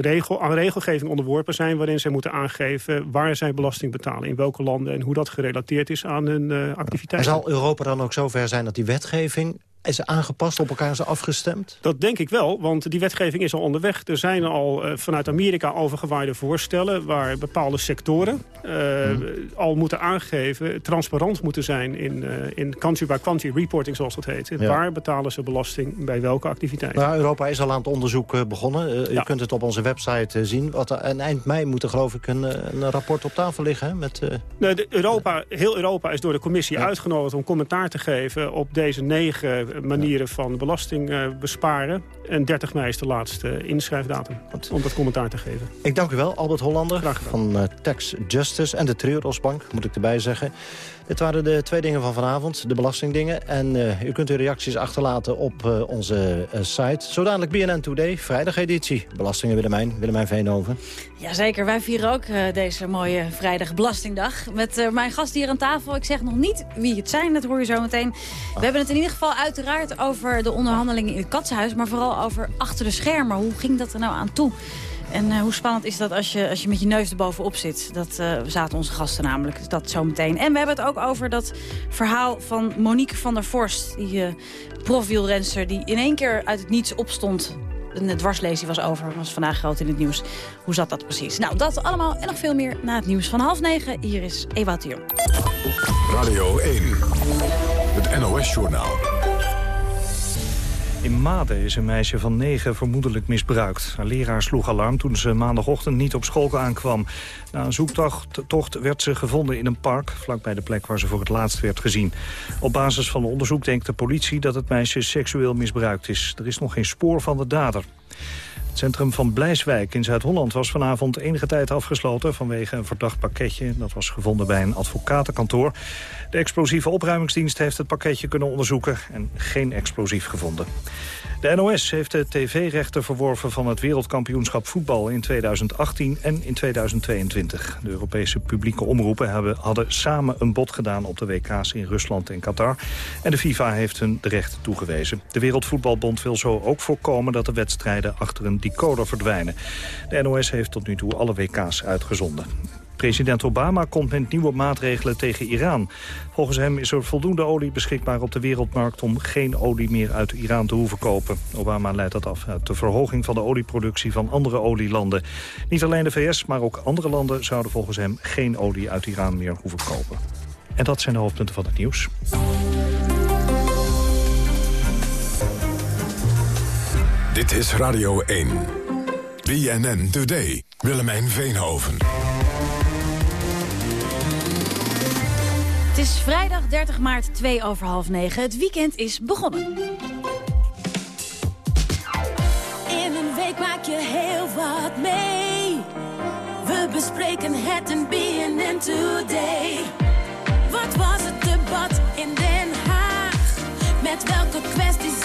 regel, aan regelgeving onderworpen zijn... waarin zij moeten aangeven waar zij belasting betalen... in welke landen en hoe dat gerelateerd is aan hun activiteiten. En zal Europa dan ook zover zijn dat die wetgeving is aangepast, op elkaar is afgestemd? Dat denk ik wel, want die wetgeving is al onderweg. Er zijn al uh, vanuit Amerika overgewaaide voorstellen... waar bepaalde sectoren uh, hmm. al moeten aangeven... transparant moeten zijn in, uh, in country-by-country reporting, zoals dat heet. Ja. Waar betalen ze belasting bij welke activiteiten? Nou, Europa is al aan het onderzoek begonnen. Ja. U kunt het op onze website zien. Wat, en eind mei moet er geloof ik een, een rapport op tafel liggen. Met, nee, de Europa, heel Europa is door de commissie ja. uitgenodigd... om commentaar te geven op deze negen manieren van belasting uh, besparen. En 30 mei is de laatste inschrijfdatum om dat commentaar te geven. Ik dank u wel, Albert Hollander van uh, Tax Justice en de Triodos-bank, moet ik erbij zeggen. Dit waren de twee dingen van vanavond, de belastingdingen. En uh, u kunt uw reacties achterlaten op uh, onze uh, site. Zo dadelijk BNN Today, vrijdageditie. Belastingen Willemijn, Willemijn Veenhoven. Jazeker, wij vieren ook deze mooie vrijdag belastingdag. Met mijn gast hier aan tafel. Ik zeg nog niet wie het zijn, dat hoor je zo meteen. We hebben het in ieder geval uiteraard over de onderhandelingen in het Katsenhuis. Maar vooral over achter de schermen. Hoe ging dat er nou aan toe? En uh, hoe spannend is dat als je, als je met je neus erbovenop zit? Dat uh, zaten onze gasten namelijk, dat zometeen. En we hebben het ook over dat verhaal van Monique van der Vorst. Die uh, profielrenster die in één keer uit het niets opstond. Een dwarslezing was over, was vandaag groot in het nieuws. Hoe zat dat precies? Nou, dat allemaal en nog veel meer na het nieuws van half negen. Hier is Ewout de. Radio 1, het NOS-journaal. In Maden is een meisje van negen vermoedelijk misbruikt. Haar leraar sloeg alarm toen ze maandagochtend niet op school aankwam. Na een zoektocht werd ze gevonden in een park... vlakbij de plek waar ze voor het laatst werd gezien. Op basis van onderzoek denkt de politie dat het meisje seksueel misbruikt is. Er is nog geen spoor van de dader. Het centrum van Blijswijk in Zuid-Holland was vanavond enige tijd afgesloten... vanwege een verdacht pakketje. Dat was gevonden bij een advocatenkantoor. De explosieve opruimingsdienst heeft het pakketje kunnen onderzoeken... en geen explosief gevonden. De NOS heeft de tv-rechten verworven van het wereldkampioenschap voetbal in 2018 en in 2022. De Europese publieke omroepen hebben, hadden samen een bod gedaan op de WK's in Rusland en Qatar. En de FIFA heeft hun de rechten toegewezen. De Wereldvoetbalbond wil zo ook voorkomen dat de wedstrijden achter een decoder verdwijnen. De NOS heeft tot nu toe alle WK's uitgezonden. President Obama komt met nieuwe maatregelen tegen Iran. Volgens hem is er voldoende olie beschikbaar op de wereldmarkt... om geen olie meer uit Iran te hoeven kopen. Obama leidt dat af uit de verhoging van de olieproductie van andere olielanden. Niet alleen de VS, maar ook andere landen zouden volgens hem... geen olie uit Iran meer hoeven kopen. En dat zijn de hoofdpunten van het nieuws. Dit is Radio 1. BNN Today. Willemijn Veenhoven. Het is vrijdag 30 maart, 2 over half 9. Het weekend is begonnen. In een week maak je heel wat mee. We bespreken het in BNN Today. Wat was het debat in Den Haag? Met welke kwesties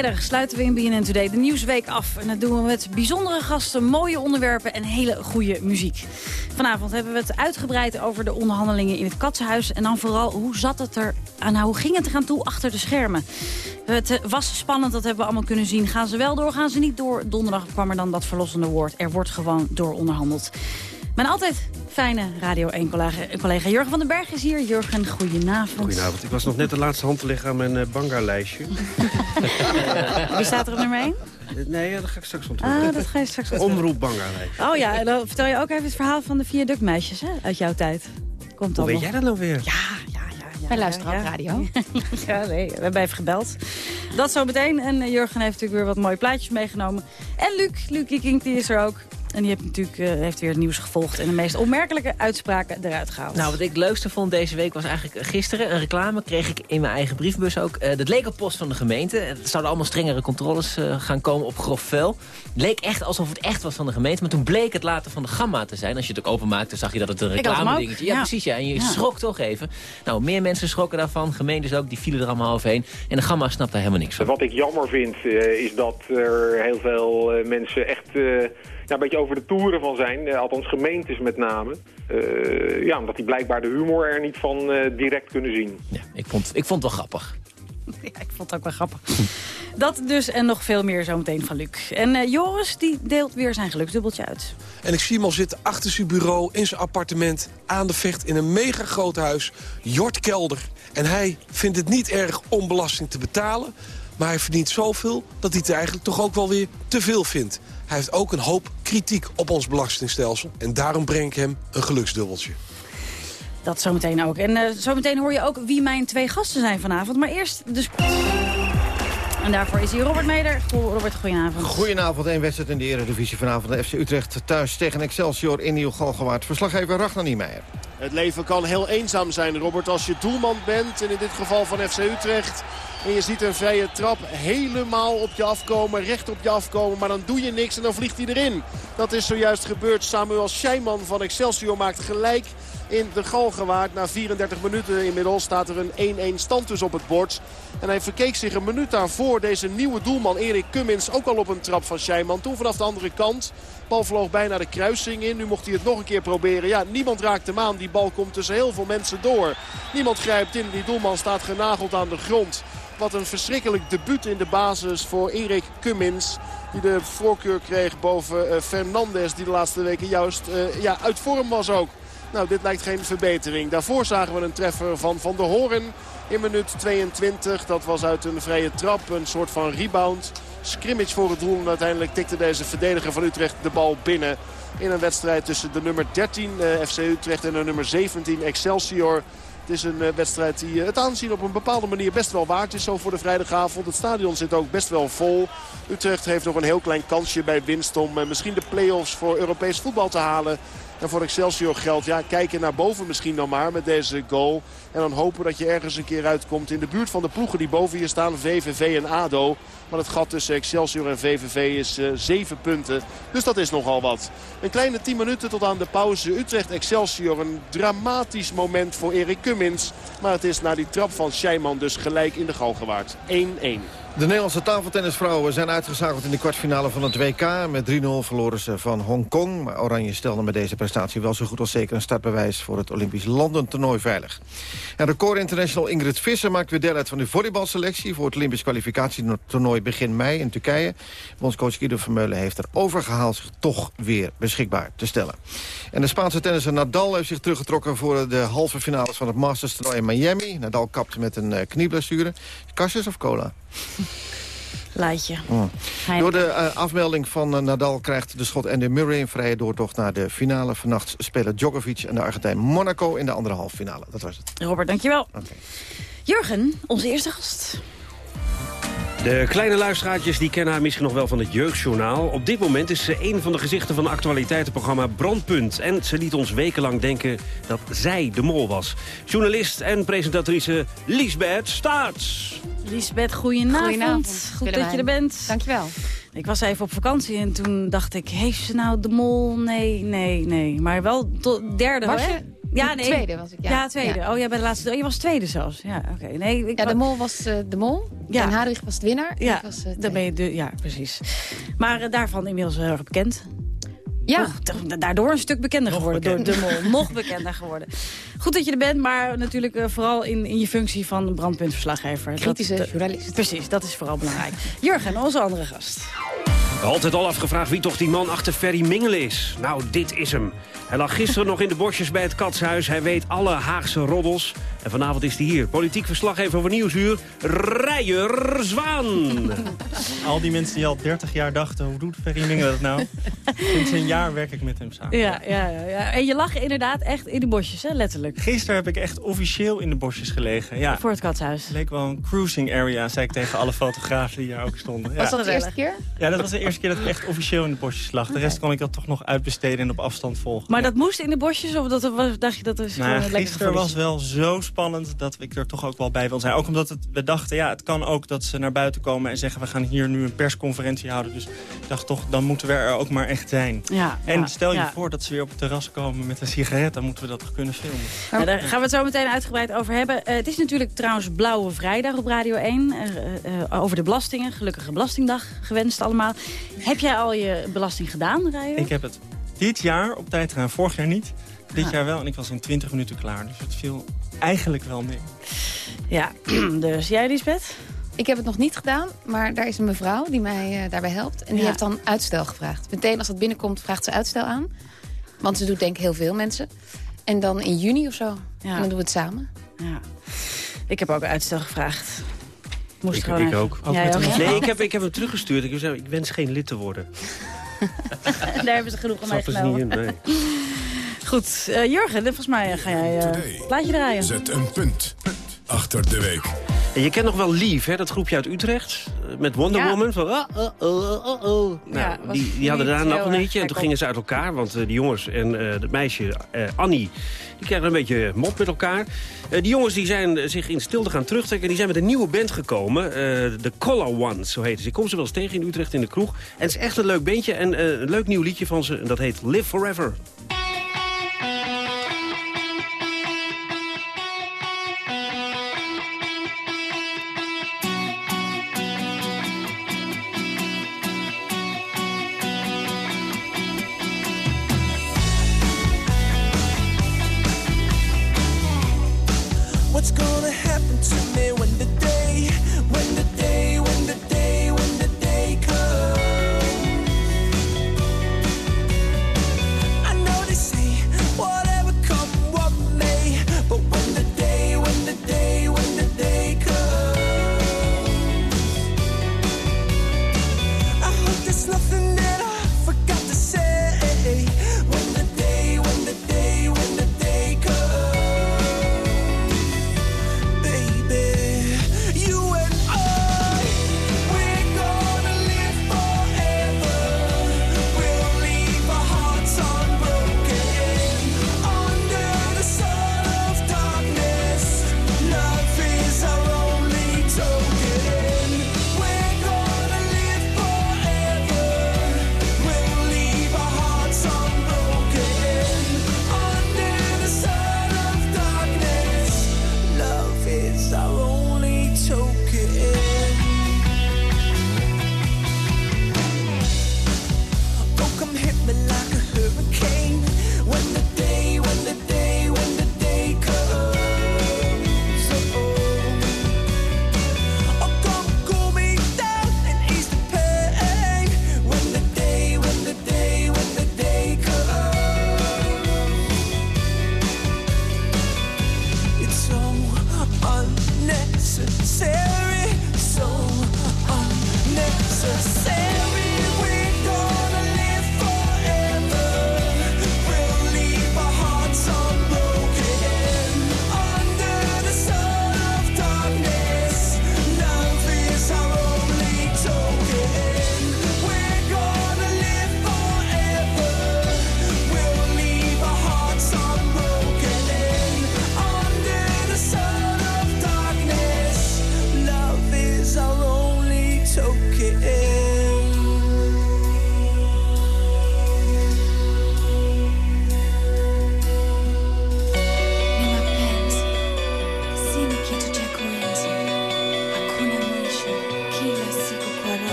vrijdag sluiten we in BNN Today de Nieuwsweek af. En dat doen we met bijzondere gasten, mooie onderwerpen en hele goede muziek. Vanavond hebben we het uitgebreid over de onderhandelingen in het Katsenhuis. En dan vooral, hoe zat het er aan, hoe ging het eraan toe achter de schermen? Het was spannend, dat hebben we allemaal kunnen zien. Gaan ze wel door, gaan ze niet door? Donderdag kwam er dan dat verlossende woord. Er wordt gewoon door onderhandeld. Mijn altijd fijne Radio 1-collega collega Jurgen van den Berg is hier. Jurgen, goedenavond. Goedenavond. Ik was nog net de laatste hand te leggen aan mijn uh, banga-lijstje. Wie staat er op nummer 1? Nee, dat ga ik straks onthouden. Ah, dat ga je straks onthouden. Omroep banga-lijstje. Oh ja, en dan vertel je ook even het verhaal van de viaductmeisjes hè, uit jouw tijd. Komt Hoe weet jij dat nou weer? Ja, ja, ja. ja Wij luisteren ja, ook radio. ja, nee, we hebben even gebeld. Dat zo meteen. En eh, Jurgen heeft natuurlijk weer wat mooie plaatjes meegenomen. En Luc, Luc Kikink, die is er ook. En die heeft natuurlijk uh, heeft weer het nieuws gevolgd... en de meest opmerkelijke uitspraken eruit gehaald. Nou, wat ik het leukste vond deze week was eigenlijk gisteren... een reclame kreeg ik in mijn eigen briefbus ook. Uh, dat leek op post van de gemeente. Er zouden allemaal strengere controles uh, gaan komen op grof vuil. Het leek echt alsof het echt was van de gemeente. Maar toen bleek het later van de Gamma te zijn. Als je het ook openmaakte, zag je dat het een reclame dingetje... Ja, ja, precies. Ja. En je ja. schrok toch even. Nou, meer mensen schrokken daarvan. Gemeentes ook, die vielen er allemaal overheen. En de Gamma snapt daar helemaal niks van. Wat ik jammer vind, is dat er heel veel mensen echt een beetje over de toeren van zijn. Uh, althans gemeentes met name. Uh, ja, omdat die blijkbaar de humor er niet van uh, direct kunnen zien. Ja, ik vond, ik vond het wel grappig. Ja, ik vond het ook wel grappig. Dat dus en nog veel meer zometeen van Luc. En Joris die deelt weer zijn geluksdubbeltje uit. En ik zie hem al zitten achter zijn bureau in zijn appartement... aan de vecht in een mega groot huis, Jort Kelder. En hij vindt het niet erg om belasting te betalen... maar hij verdient zoveel dat hij het eigenlijk toch ook wel weer te veel vindt. Hij heeft ook een hoop kritiek op ons belastingstelsel. En daarom breng ik hem een geluksdubbeltje. Dat zometeen ook. En uh, zometeen hoor je ook wie mijn twee gasten zijn vanavond. Maar eerst de sport. En daarvoor is hier Robert Meder. Robert, goedenavond. Goedenavond. Een wedstrijd in de Eredivisie vanavond. De FC Utrecht thuis tegen Excelsior in Nieuw-Galgenwaard. Verslaggever Ragnar Niemeyer. Het leven kan heel eenzaam zijn, Robert, als je doelman bent. En in dit geval van FC Utrecht. En je ziet een vrije trap helemaal op je afkomen, recht op je afkomen. Maar dan doe je niks en dan vliegt hij erin. Dat is zojuist gebeurd. Samuel Scheiman van Excelsior maakt gelijk in de Galgenwaard. Na 34 minuten inmiddels staat er een 1-1 stand dus op het bord. En hij verkeek zich een minuut daarvoor deze nieuwe doelman Erik Cummins ook al op een trap van Scheiman. Toen vanaf de andere kant. Bal vloog bijna de kruising in. Nu mocht hij het nog een keer proberen. Ja, niemand raakt hem aan. Die bal komt tussen heel veel mensen door. Niemand grijpt in. Die doelman staat genageld aan de grond. Wat een verschrikkelijk debuut in de basis voor Erik Cummins. Die de voorkeur kreeg boven uh, Fernandes. Die de laatste weken juist uh, ja, uit vorm was ook. Nou, dit lijkt geen verbetering. Daarvoor zagen we een treffer van Van der Hoorn in minuut 22. Dat was uit een vrije trap, een soort van rebound. Scrimmage voor het doel en uiteindelijk tikte deze verdediger van Utrecht de bal binnen. In een wedstrijd tussen de nummer 13 uh, FC Utrecht en de nummer 17 Excelsior. Het is een uh, wedstrijd die uh, het aanzien op een bepaalde manier best wel waard is. Zo voor de vrijdagavond. Het stadion zit ook best wel vol. Utrecht heeft nog een heel klein kansje bij winst om uh, misschien de play-offs voor Europees voetbal te halen. En voor Excelsior geldt, ja, kijken naar boven misschien dan maar met deze goal. En dan hopen dat je ergens een keer uitkomt in de buurt van de ploegen die boven je staan. VVV en ADO. Maar het gat tussen Excelsior en VVV is uh, 7 punten. Dus dat is nogal wat. Een kleine 10 minuten tot aan de pauze. Utrecht-Excelsior. Een dramatisch moment voor Erik Cummins. Maar het is na die trap van Scheiman dus gelijk in de gal gewaard. 1-1. De Nederlandse tafeltennisvrouwen zijn uitgeschakeld in de kwartfinale van het WK. Met 3-0 verloren ze van Hongkong. Maar Oranje stelde met deze prestatie wel zo goed als zeker een startbewijs... voor het Olympisch London-toernooi veilig. En record international Ingrid Visser maakt weer deel uit van de volleybalselectie... voor het Olympisch kwalificatietoernooi begin mei in Turkije. Bondscoach Guido Vermeulen heeft er overgehaald zich toch weer beschikbaar te stellen. En de Spaanse tennisser Nadal heeft zich teruggetrokken... voor de halve finales van het Masters toernooi in Miami. Nadal kapte met een uh, knieblessure. Kastjes of cola? Mm. Door de uh, afmelding van uh, Nadal krijgt de schot Andy Murray... een vrije doortocht naar de finale. Vannacht spelen Djokovic en de Argentijn Monaco in de andere halve finale. Dat was het. Robert, dankjewel. Okay. Jurgen, onze eerste gast. De kleine luisteraartjes die kennen haar misschien nog wel van het Jeugdjournaal. Op dit moment is ze een van de gezichten van het actualiteitenprogramma Brandpunt. En ze liet ons wekenlang denken dat zij de mol was. Journalist en presentatrice Liesbeth Staats. Liesbeth, goedenavond. Goedenavond. Goed dat je er bent. Dankjewel. Ik was even op vakantie en toen dacht ik, heeft ze nou de mol? Nee, nee, nee. Maar wel tot derde, was hè? Je? Ja, nee. Tweede was ik, ja. Ja, tweede. Ja. Oh, jij bij de laatste. Oh, je was tweede zelfs. Ja, oké. Okay. Nee, ik ja, de mol was uh, de mol. Ja. En Hadrich was de winnaar. Ja, was, uh, dan ben je de, ja, precies. Maar uh, daarvan inmiddels heel erg bekend. Ja. Toch, daardoor een stuk bekender Nog geworden bekend. door de mol. Nog bekender geworden. Goed dat je er bent, maar natuurlijk uh, vooral in, in je functie van brandpuntverslaggever. Kritische dat, journalist. Precies, dat is vooral belangrijk. Jurgen, onze andere gast. Altijd al afgevraagd wie toch die man achter Ferry Mingelen is. Nou, dit is hem. Hij lag gisteren nog in de bosjes bij het Katshuis. Hij weet alle Haagse roddels. En vanavond is hij hier. Politiek verslaggever van Nieuwsuur, Rijer Zwaan. Al die mensen die al 30 jaar dachten, hoe doet Ferry dat nou? Sinds een jaar werk ik met hem samen. Ja, ja, ja, ja. En je lag inderdaad echt in de bosjes, hè, letterlijk. Gisteren heb ik echt officieel in de bosjes gelegen. Ja. Voor het katshuis. Het leek wel een cruising area, zei ik tegen alle fotografen die daar ook stonden. Was dat de eerste keer? Ja, dat was de eerste keer dat ik echt officieel in de bosjes lag. De rest kon ik dat toch nog uitbesteden en op afstand volgen. Maar dat moest in de bosjes of dat, was, dacht je dat is nou, Gisteren was wel zo spannend dat ik er toch ook wel bij wil zijn. Ook omdat het, we dachten, ja, het kan ook dat ze naar buiten komen en zeggen... we gaan hier nu een persconferentie houden. Dus ik dacht toch, dan moeten we er ook maar echt zijn. Ja, en ja, stel je ja. voor dat ze weer op het terras komen met een sigaret... dan moeten we dat toch kunnen filmen. Daar gaan we het zo meteen uitgebreid over hebben. Eh, het is natuurlijk trouwens Blauwe Vrijdag op Radio 1. eh, eh, over de belastingen. Gelukkige Belastingdag gewenst allemaal. Heb jij al je belasting gedaan, Rijer? Ik heb het dit jaar op tijd gedaan, vorig jaar niet. Dit Ah. jaar wel en ik was in 20 minuten klaar. Dus het viel eigenlijk wel mee. Ja, dus jij Lisbeth? Ik heb het nog niet gedaan, maar daar is een mevrouw die mij eh, daarbij helpt. En die Ja. heeft dan uitstel gevraagd. Meteen als dat binnenkomt vraagt ze uitstel aan. Want ze doet denk ik heel veel mensen. En dan in juni of zo. En dan doen we het samen. Ja. Ik heb ook uitstel gevraagd. Moest Ik, gewoon ik ook. Nee, ik heb, ik heb hem teruggestuurd. Ik zei, ik wens geen lid te worden. Daar hebben ze genoeg aan Zat er niet in, nee. Goed, eh, Jurgen, volgens mij ga jij eh plaatje draaien. Zet een punt achter de week. En je kent nog wel Lief, hè, dat groepje uit Utrecht. eh, Met Wonder Ja. Woman. Van, oh, oh, oh, oh, oh. Ja, Nou, was die, die hadden daar nog een liedje. En toen gingen ze uit elkaar. Want eh, de jongens en eh het meisje eh, Annie... die kregen een beetje mop met elkaar. Eh, die jongens die zijn eh, zich in stilte gaan terugtrekken. Die zijn met een nieuwe band gekomen. eh, De Collar Ones, zo heet ze. Ik kom ze wel eens tegen in Utrecht in de kroeg. En het is echt een leuk bandje. En eh, een leuk nieuw liedje van ze. En dat heet Live Forever.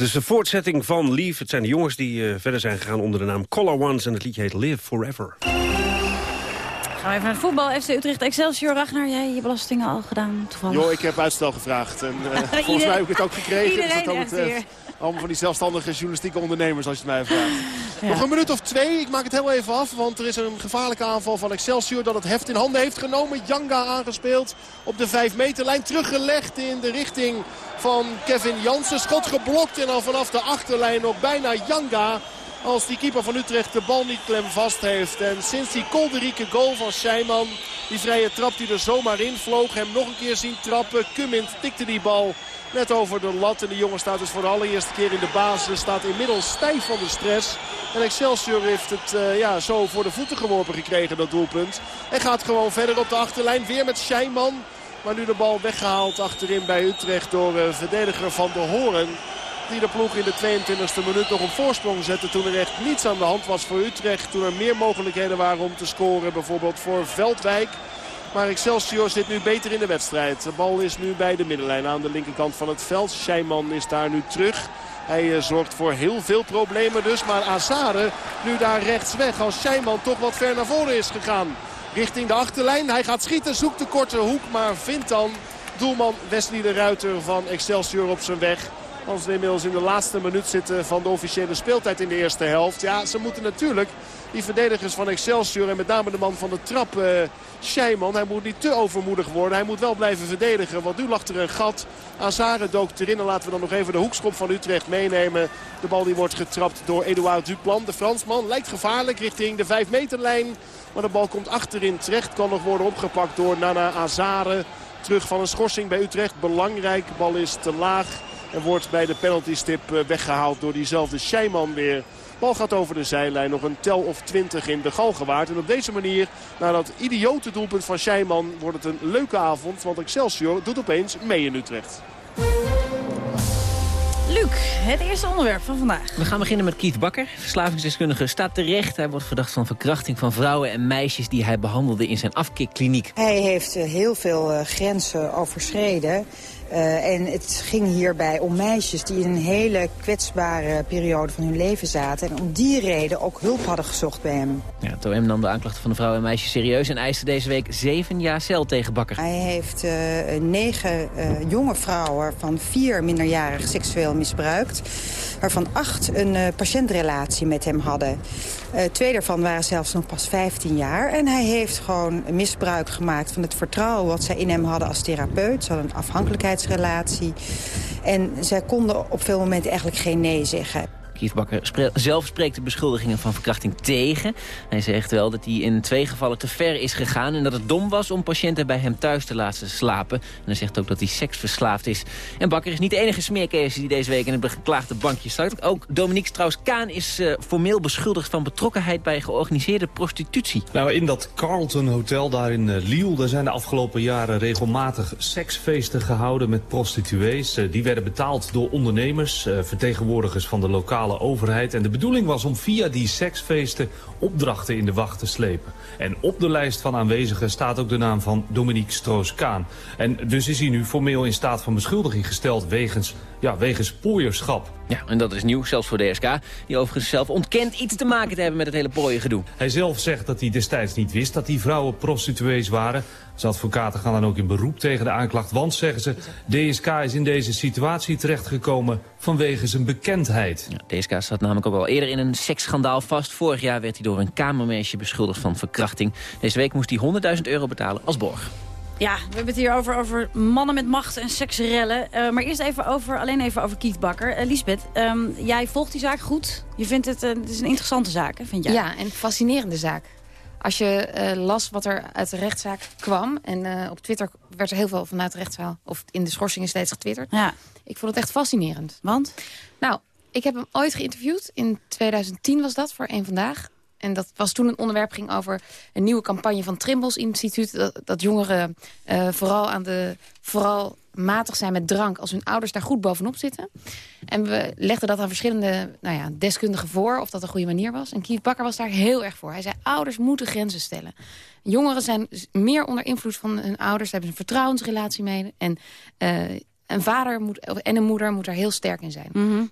Dus het is de voortzetting van Leave. Het zijn de jongens die uh, verder zijn gegaan onder de naam Color Ones. En het liedje heet Live Forever. Gaan we even naar het voetbal. FC Utrecht Excelsior. Ragnar, jij je belastingen al gedaan toevallig? Jo, ik heb uitstel gevraagd. En uh, volgens mij heb ik het ook gekregen. Iedereen dus dat het, allemaal van die zelfstandige journalistieke ondernemers, als je het mij vraagt. Nog een minuut of twee. Ik maak het heel even af, want er is een gevaarlijke aanval van Excelsior... dat het heft in handen heeft genomen. Janga aangespeeld op de 5 meterlijn. Teruggelegd in de richting van Kevin Jansen. Schot geblokt en al vanaf de achterlijn ook bijna Janga... Als die keeper van Utrecht de bal niet klem vast heeft. En sinds die kolderieke goal van Scheiman, die vrije trap die er zomaar in vloog, hem nog een keer zien trappen. Cummint tikte die bal net over de lat. En de jongen staat dus voor de allereerste keer in de basis. Staat inmiddels stijf van de stress. En Excelsior heeft het uh, ja, zo voor de voeten geworpen gekregen, dat doelpunt. En gaat gewoon verder op de achterlijn. Weer met Scheiman. Maar nu de bal weggehaald achterin bij Utrecht door uh, verdediger Van der Hoorn. Die de ploeg in de 22e minuut nog op voorsprong zette. Toen er echt niets aan de hand was voor Utrecht. Toen er meer mogelijkheden waren om te scoren. Bijvoorbeeld voor Veldwijk. Maar Excelsior zit nu beter in de wedstrijd. De bal is nu bij de middenlijn aan de linkerkant van het veld. Scheiman is daar nu terug. Hij uh, zorgt voor heel veel problemen dus. Maar Azade nu daar rechts weg. Als Scheiman toch wat ver naar voren is gegaan. Richting de achterlijn. Hij gaat schieten. Zoekt de korte hoek. Maar vindt dan doelman Wesley de Ruiter van Excelsior op zijn weg. Als we inmiddels in de laatste minuut zitten van de officiële speeltijd in de eerste helft. Ja, ze moeten natuurlijk die verdedigers van Excelsior en met name de man van de trap, uh, Scheiman. Hij moet niet te overmoedig worden. Hij moet wel blijven verdedigen. Want nu lag er een gat. Azare dook erin. En laten we dan nog even de hoekschop van Utrecht meenemen. De bal die wordt getrapt door Eduard Duplan. De Fransman lijkt gevaarlijk richting de 5 meterlijn. Maar de bal komt achterin terecht. Kan nog worden opgepakt door Nana Azare. Terug van een schorsing bij Utrecht. Belangrijk. De bal is te laag. En wordt bij de penaltystip weggehaald door diezelfde Scheiman weer. Bal gaat over de zijlijn. Nog een tel of 20 in de gal gewaard. En op deze manier, na dat idiote doelpunt van Scheiman... wordt het een leuke avond. Want Excelsior doet opeens mee in Utrecht. Luc, het eerste onderwerp van vandaag. We gaan beginnen met Keith Bakker. Verslavingsdeskundige staat terecht. Hij wordt verdacht van verkrachting van vrouwen en meisjes... die hij behandelde in zijn afkikkliniek. Hij heeft heel veel grenzen overschreden... Uh, en het ging hierbij om meisjes die in een hele kwetsbare periode van hun leven zaten. En om die reden ook hulp hadden gezocht bij hem. Ja, het OM nam de aanklachten van de vrouw en meisjes serieus... en eiste deze week zeven jaar cel tegen Bakker. Hij heeft uh, negen uh, jonge vrouwen van vier minderjarigen seksueel misbruikt... waarvan acht een patiëntrelatie met hem hadden. Twee daarvan waren zelfs nog pas 15 jaar. En hij heeft gewoon misbruik gemaakt van het vertrouwen... wat zij in hem hadden als therapeut. Ze hadden een afhankelijkheidsrelatie. En zij konden op veel momenten eigenlijk geen nee zeggen. Keith Bakker zelf spreekt de beschuldigingen van verkrachting tegen. Hij zegt wel dat hij in twee gevallen te ver is gegaan... en dat het dom was om patiënten bij hem thuis te laten slapen. En hij zegt ook dat hij seksverslaafd is. En Bakker is niet de enige smeerkees die deze week in het geklaagde bankje staat. Ook Dominique Strauss-Kaan is uh, formeel beschuldigd van betrokkenheid... bij georganiseerde prostitutie. Nou, in dat Carlton Hotel daar in uh, Lille... daar zijn de afgelopen jaren regelmatig seksfeesten gehouden met prostituees. Uh, die werden betaald door ondernemers, vertegenwoordigers van de lokale overheid. En de bedoeling was om via die seksfeesten opdrachten in de wacht te slepen. En op de lijst van aanwezigen staat ook de naam van Dominique Stroos-Kaan. En dus is hij nu formeel in staat van beschuldiging gesteld wegens, ja, wegens pooierschap. Ja, en dat is nieuw, zelfs voor de SK, die overigens zelf ontkent iets te maken te hebben met het hele pooiergedoe. Hij zelf zegt dat hij destijds niet wist dat die vrouwen prostituees waren. Zijn advocaten gaan dan ook in beroep tegen de aanklacht, want, zeggen ze, DSK is in deze situatie terechtgekomen vanwege zijn bekendheid. Ja, DSK zat namelijk ook al eerder in een seksschandaal vast. Vorig jaar werd hij door een kamermeisje beschuldigd van verkrachting. Deze week moest hij 100.000 euro betalen als borg. Ja, we hebben het hier over, over mannen met macht en seksrellen. Uh, maar eerst even over, alleen even over Kiet Bakker. Uh, Lisbeth, um, jij volgt die zaak goed. Je vindt het, uh, het is een interessante zaak, hè, vind jij? Ja, en een fascinerende zaak. Als je las wat er uit de rechtszaak kwam... en op Twitter werd er heel veel vanuit de rechtszaal... of in de schorsingen steeds getwitterd. Ja. Ik vond het echt fascinerend. Want? Nou, ik heb hem ooit geïnterviewd. In 2010 was dat, voor één Vandaag. En dat was toen een onderwerp ging over een nieuwe campagne van Trimbos Instituut. Dat, dat jongeren uh, vooral, aan de, vooral matig zijn met drank als hun ouders daar goed bovenop zitten. En we legden dat aan verschillende nou ja, deskundigen voor of dat een goede manier was. En Kiet Bakker was daar heel erg voor. Hij zei, ouders moeten grenzen stellen. Jongeren zijn meer onder invloed van hun ouders. Daar hebben ze een vertrouwensrelatie mee. En uh, een vader moet, en een moeder moet er heel sterk in zijn. Mhm.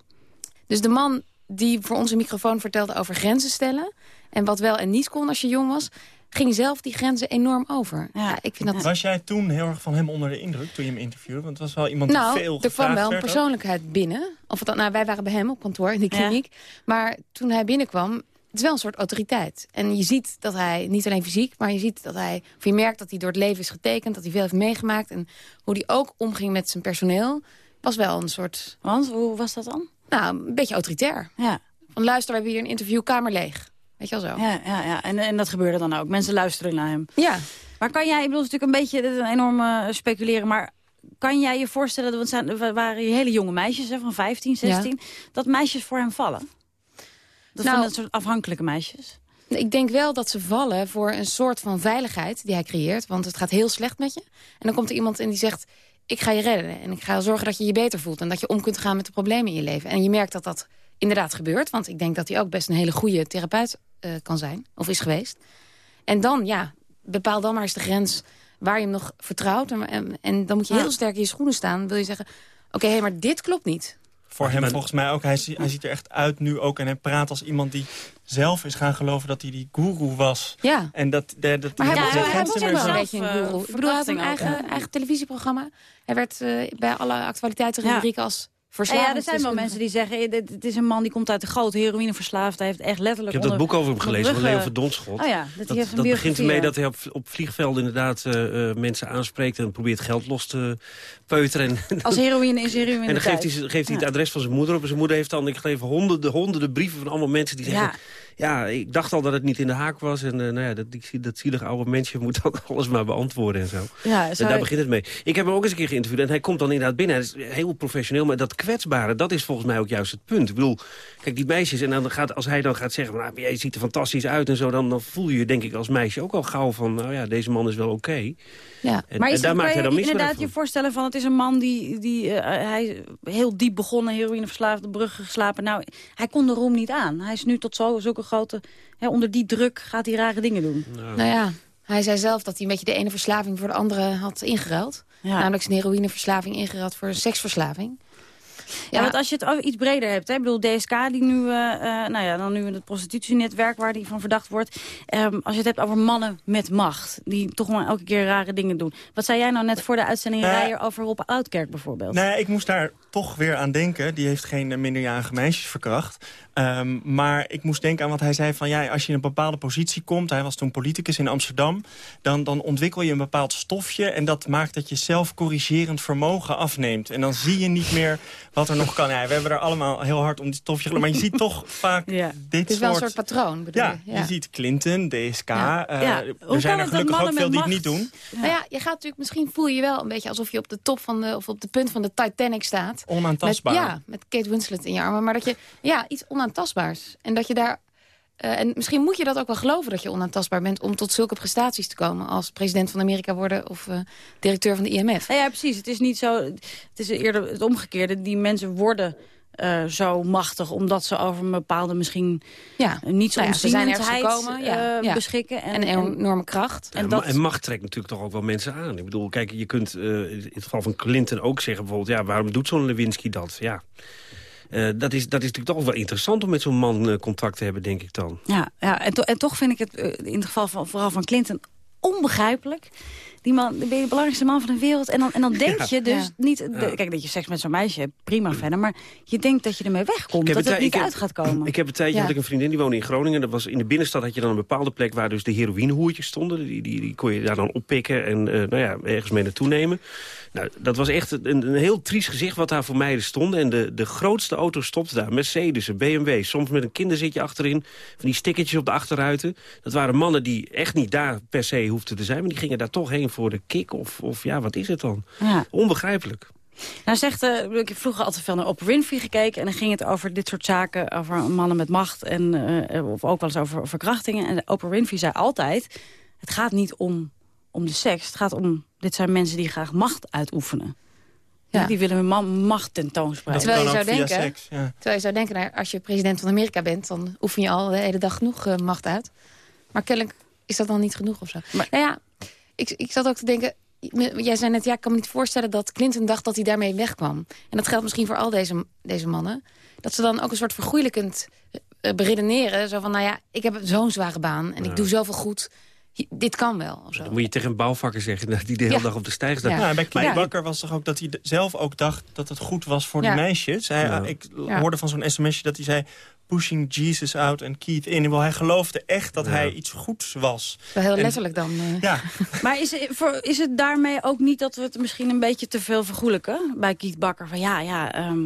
Dus de man die voor onze microfoon vertelde over grenzen stellen... en wat wel en niet kon als je jong was... ging zelf die grenzen enorm over. Ja, ik vind dat... Was jij toen heel erg van hem onder de indruk toen je hem interviewde? Want het was wel iemand die Nou, veel er kwam wel een ook. persoonlijkheid binnen. Of het, dan- nou, wij waren bij hem op kantoor in de Ja. kliniek. Maar toen hij binnenkwam, het is wel een soort autoriteit. En je ziet dat hij, niet alleen fysiek, maar je ziet dat hij... of je merkt dat hij door het leven is getekend, dat hij veel heeft meegemaakt... en hoe hij ook omging met zijn personeel, was wel een soort... Want, hoe was dat dan? Nou, een beetje autoritair. Ja. Van luister, we hebben hier een interviewkamer leeg. Weet je wel zo. Ja, ja, ja. En, en dat gebeurde dan ook. Mensen luisteren naar hem. Ja. Maar kan jij, ik bedoel, het is natuurlijk een beetje een enorm eh, speculeren, maar kan jij je voorstellen, dat het waren hele jonge meisjes hè, van 15, 16, dat meisjes voor hem vallen? Dat Nou- van dat soort afhankelijke meisjes. Ik denk wel dat ze vallen voor een soort van veiligheid die hij creëert. Want het gaat heel slecht met je. En dan komt er iemand in die zegt... ik ga je redden en ik ga zorgen dat je je beter voelt... en dat je om kunt gaan met de problemen in je leven. En je merkt dat dat inderdaad gebeurt. Want ik denk dat hij ook best een hele goede therapeut eh, kan zijn. Of is geweest. En dan, ja, bepaal dan maar eens de grens waar je hem nog vertrouwt. En, en, en dan moet je Ja. heel sterk in je schoenen staan. Wil je zeggen, oké, hé, maar dit klopt niet. Voor hem volgens mij ook. Hij, hij ziet er echt uit nu ook. En hij praat als iemand die zelf is gaan geloven dat hij die guru was. Ja. En dat, dat, dat Maar hij was, hij grenzen was meer ook wel een zijn. beetje een guru. Ik bedoel, hij had een eigen, eigen televisieprogramma. Hij werd eh, bij alle actualiteitenrubrieken als Ja, ja, er zijn wel mensen die zeggen, eh, dit- het is een man die komt uit de grote heroïneverslaafd. Hij heeft echt letterlijk Ik heb dat boek over hem gelezen van Leo van Donschot. Oh ja, dat, dat dat begint ermee ja. dat hij op, op vliegvelden inderdaad eh, eh, mensen aanspreekt... en probeert geld los te peuteren. En, Als heroïne is heroïne en dan geeft hij, geeft hij Ja. het adres van zijn moeder op. En zijn moeder heeft dan, ik geloof, honderden, honderden brieven van allemaal mensen die zeggen... Ja. Ja, ik dacht al dat het niet in de haak was. En eh, nou ja, dat, die, dat zielige oude mensje moet dan alles maar beantwoorden en zo. Ja, en zou- daar begint het mee. Ik heb hem ook eens een keer geïnterviewd en hij komt dan inderdaad binnen. Hij is heel professioneel, maar dat kwetsbare, dat is volgens mij ook juist het punt. Ik bedoel, kijk, die meisjes, en dan gaat, als hij dan gaat zeggen... Nou, jij ziet er fantastisch uit en zo, dan, dan voel je je denk ik als meisje ook al gauw van... nou ja, deze man is wel oké. Ja. En, maar en is daar het, maakt hij je dan inderdaad je voorstellen van... het is een man die, die eh, hij heel diep begonnen, heroïneverslaafd, de bruggen geslapen. Nou, hij kon de roem niet aan. Hij is nu tot zo, zulke grote... Hè, onder die druk gaat hij rare dingen doen. Nou ja, hij zei zelf dat hij een beetje de ene verslaving voor de andere had ingeruild. Namelijk zijn heroïneverslaving ingeruild voor een seksverslaving. Ja, want als je het over iets breder hebt, hè, ik bedoel DSK die nu, eh, eh, nou ja, dan nu het prostitutienetwerk waar die van verdacht wordt. Ehm, als je het hebt over mannen met macht, die toch maar elke keer rare dingen doen. Wat zei jij nou net voor de uitzending Eh, Rijer over Rob Oudkerk bijvoorbeeld? Nee, ik moest daar toch weer aan denken. Die heeft geen minderjarige meisjes verkracht. Ehm, maar ik moest denken aan wat hij zei van... ja, als je in een bepaalde positie komt... hij was toen politicus in Amsterdam... dan, dan ontwikkel je een bepaald stofje... en dat maakt dat je zelf corrigerend vermogen afneemt. En dan zie je niet meer wat er nog kan. Ja, we hebben er allemaal heel hard om die stofje... maar je ziet toch vaak dit Het is wel een soort patroon, bedoel ja, je? je ziet Clinton, DSK. Ja. eh, Ja. Hoe Er zijn er gelukkig ook mannen veel met die het niet doen. Nou ja, je gaat natuurlijk, misschien voel je je wel een beetje alsof je op de top van de, of op de punt van de Titanic staat. Onaantastbaar. Met, ja, met Kate Winslet in je armen. Maar dat je, ja, iets onaantastbaars. En dat je daar, eh, en misschien moet je dat ook wel geloven dat je onaantastbaar bent om tot zulke prestaties te komen als president van Amerika worden of eh, directeur van de IMF. Ja, ja, precies. Het is niet zo. Het is eerder het omgekeerde. Die mensen worden eh, zo machtig omdat ze over een bepaalde misschien ja. niets Nou ja, ze zijn gekomen, ja, ja. beschikken. En, En een enorme kracht. En, dat- en macht trekt natuurlijk toch ook wel mensen aan. Ik bedoel, kijk, je kunt eh, in het geval van Clinton ook zeggen bijvoorbeeld... ja, waarom doet zo'n Lewinsky dat? Ja, Eh, dat, is, dat is natuurlijk toch ook wel interessant om met zo'n man eh, contact te hebben, denk ik dan. Ja, ja en, to- en toch vind ik het eh, in het geval van, vooral van Clinton onbegrijpelijk. Die man, ben je de belangrijkste man van de wereld. En dan, en dan denk Ja. je dus Ja. niet... de- kijk, dat je seks met zo'n meisje hebt, prima verder. Maar je denkt dat je ermee wegkomt. Ik heb Dat het niet heb- uit gaat komen. Ik heb een tijdje Ja. had ik een vriendin die woonde in Groningen. Dat was in de binnenstad had je dan een bepaalde plek waar dus de heroïnehoertjes stonden. Die, die, die kon je daar dan oppikken en eh, nou ja, ergens mee naartoe nemen. Nou, dat was echt een, een heel triest gezicht wat daar voor meiden stonden. En de, de grootste auto's stopten daar. Mercedes, BMW, soms met een kinderzitje achterin. Van die stickertjes op de achterruiten. Dat waren mannen die echt niet daar per se hoefden te zijn. Maar die gingen daar toch heen voor de kick. Of, of ja, wat is het dan? Ja. Onbegrijpelijk. Nou zegt, eh, ik heb vroeger altijd veel naar Oprah Winfrey gekeken... en dan ging het over dit soort zaken, over mannen met macht... en eh, of ook wel eens over verkrachtingen. En Oprah Winfrey zei altijd, het gaat niet om, om de seks. Het gaat om, dit zijn mensen die graag macht uitoefenen. Ja. Die willen hun man macht tentoonspreiden. Terwijl je, zou denken, terwijl je zou denken, nou, als je president van Amerika bent... dan oefen je al de hele dag genoeg eh, macht uit. Maar kennelijk is dat dan niet genoeg of zo. nou ja, ik, ik zat ook te denken... Jij zei net, ja, ik kan me niet voorstellen dat Clinton dacht dat hij daarmee wegkwam. En dat geldt misschien voor al deze, deze mannen. Dat ze dan ook een soort vergoeilijkend uh, beredeneren. Zo van, nou ja, ik heb zo'n zware baan en Ja. ik doe zoveel goed. Dit kan wel, of zo. Dan moet je tegen een bouwvakker zeggen dat die de hele Ja. dag op de stijg staat. Ja, en bij Klein. Bakker was toch ook dat hij zelf ook dacht dat het goed was voor Ja. die meisjes. Hij, Ja. Ik Ja. hoorde van zo'n sms'je dat hij zei... pushing Jesus out and Keith in. Wel, Hij geloofde echt dat Ja. hij iets goeds was. Wel heel En- letterlijk dan. eh. Ja, Maar is, het- voor, is het daarmee ook niet dat we het misschien een beetje te veel vergoelijken? Bij Kiet Bakker, van ja, ja... ehm,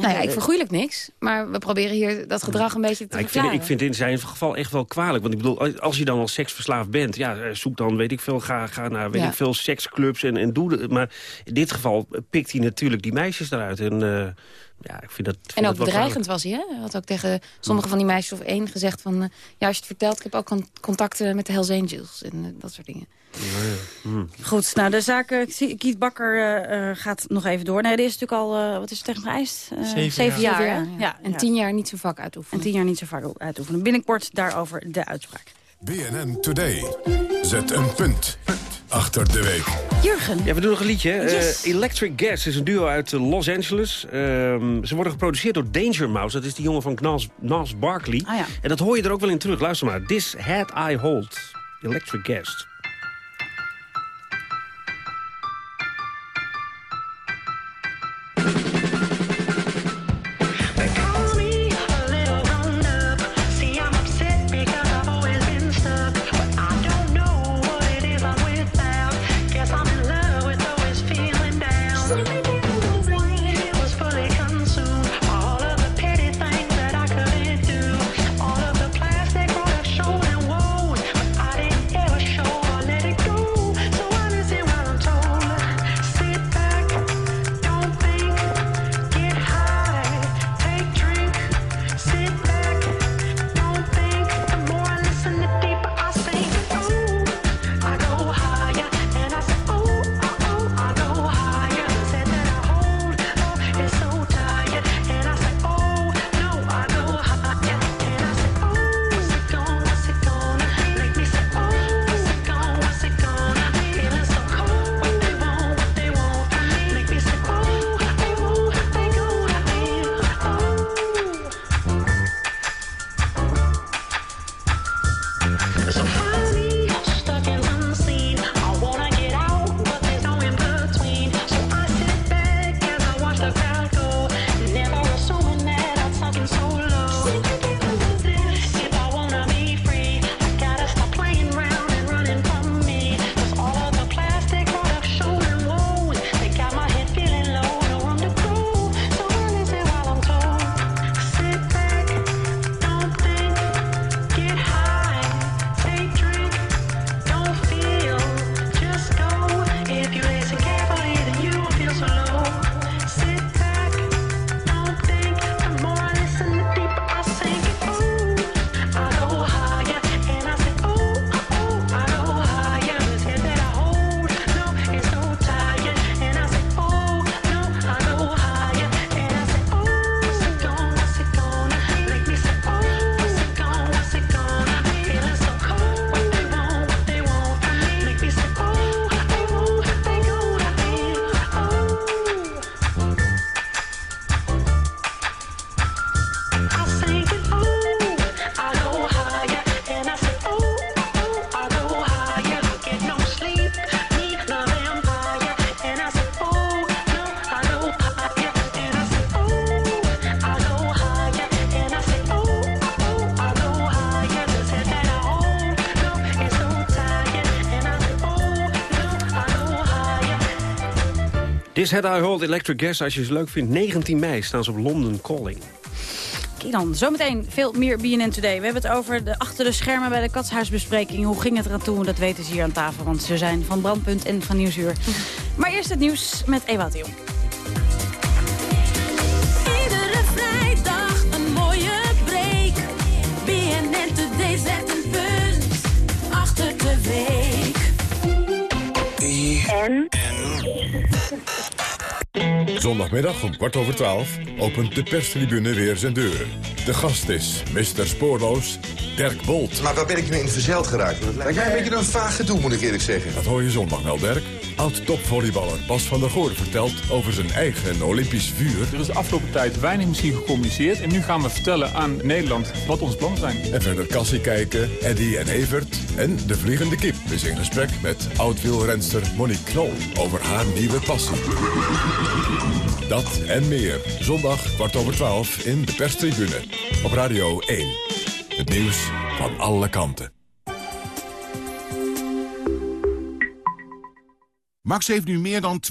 Nou ja, ik vergoeilijk niks. Maar we proberen hier dat gedrag een beetje te Nou, ik, vind, verklaren. ik vind het in zijn geval echt wel kwalijk. Want ik bedoel, als je dan al seksverslaafd bent... ja, eh, zoek dan, weet ik veel, ga, ga naar weet Ja. ik veel, seksclubs en, en doe het. Maar in dit geval pikt hij natuurlijk die meisjes eruit. En eh, ja, ik vind dat vind En dat ook wel bedreigend was hij, hè? Hij had ook tegen sommige van die meisjes of één gezegd van... eh, ja, als je het vertelt, ik heb ook con- contacten met de Hells Angels en eh, dat soort dingen. kwalijk. Ja, ja. Hm. Goed, nou de zaak eh, Kiet Bakker eh, eh, gaat nog even door. Nee, er is natuurlijk al, eh, wat is er tegen geëist? Eh, Zeven zeven jaar. ja. En tien jaar niet zijn vak En uitoefenen. tien jaar niet zo vaak uitoefenen. Binnenkort daarover de uitspraak. BNN Today. Zet een punt achter de week. Jurgen. Ja, we doen nog een liedje. Yes. Eh, Electric Gas is een duo uit eh, Los Angeles. Ehm, ze worden geproduceerd door Danger Mouse. Dat is die jongen van Nas, Nas Barkley. Ah, ja. En dat hoor je er ook wel in terug. Luister maar. This Had I Hold. Electric Gas. Had I Hold Electric Gas, als je ze leuk vindt. 19 mei staan ze op London Calling. Oké dan, zometeen veel meer BNN Today. We hebben het over de achter de schermen bij de katshuisbespreking. Hoe ging het eraan toe? Dat weten ze hier aan tafel, want ze zijn van Brandpunt en van Nieuwsuur. Maar eerst het nieuws met Ewout de Jong. Iedere vrijdag een mooie break. BNN Today zet een punt achter de week. En? Zondagmiddag om kwart over twaalf opent de perstribune weer zijn deuren. De gast is Mr. Spoorloos Dirk Bolt. Maar waar ben ik nu in verzeild geraakt? Dat lijkt mij een beetje een vaag gedoe, moet ik eerlijk zeggen. Dat hoor je zondag wel, Dirk. Oud-topvolleyballer Bas van der Goor vertelt over zijn eigen Olympisch vuur. Er is de afgelopen tijd weinig misschien gecommuniceerd. En nu gaan we vertellen aan Nederland wat ons plannen zijn. En verder Cassie kijken, Eddy en Evert. En de vliegende kip is in gesprek met oud-wielrenster Monique Knol over haar nieuwe passie. Dat en meer. Zondag kwart over twaalf in de perstribune. Op Radio 1. Het nieuws van alle kanten. Max heeft nu meer dan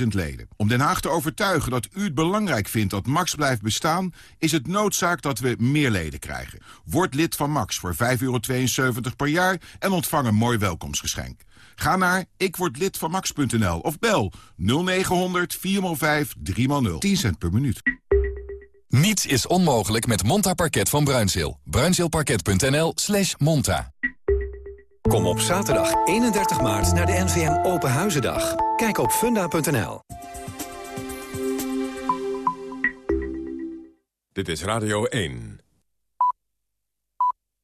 260.000 leden. Om Den Haag te overtuigen dat u het belangrijk vindt dat Max blijft bestaan... is het noodzaak dat we meer leden krijgen. Word lid van Max voor 5,72 per jaar en ontvang een mooi welkomstgeschenk. Ga naar ikwordlidvanmax.nl of bel 0900 405 3x0. 10 cent per minuut. Niets is onmogelijk met Monta Parket van Bruinzeel. Bruinzeelparket.nl slash monta. Kom op zaterdag 31 maart naar de NVM Open Huizendag. Kijk op funda.nl. Dit is Radio 1.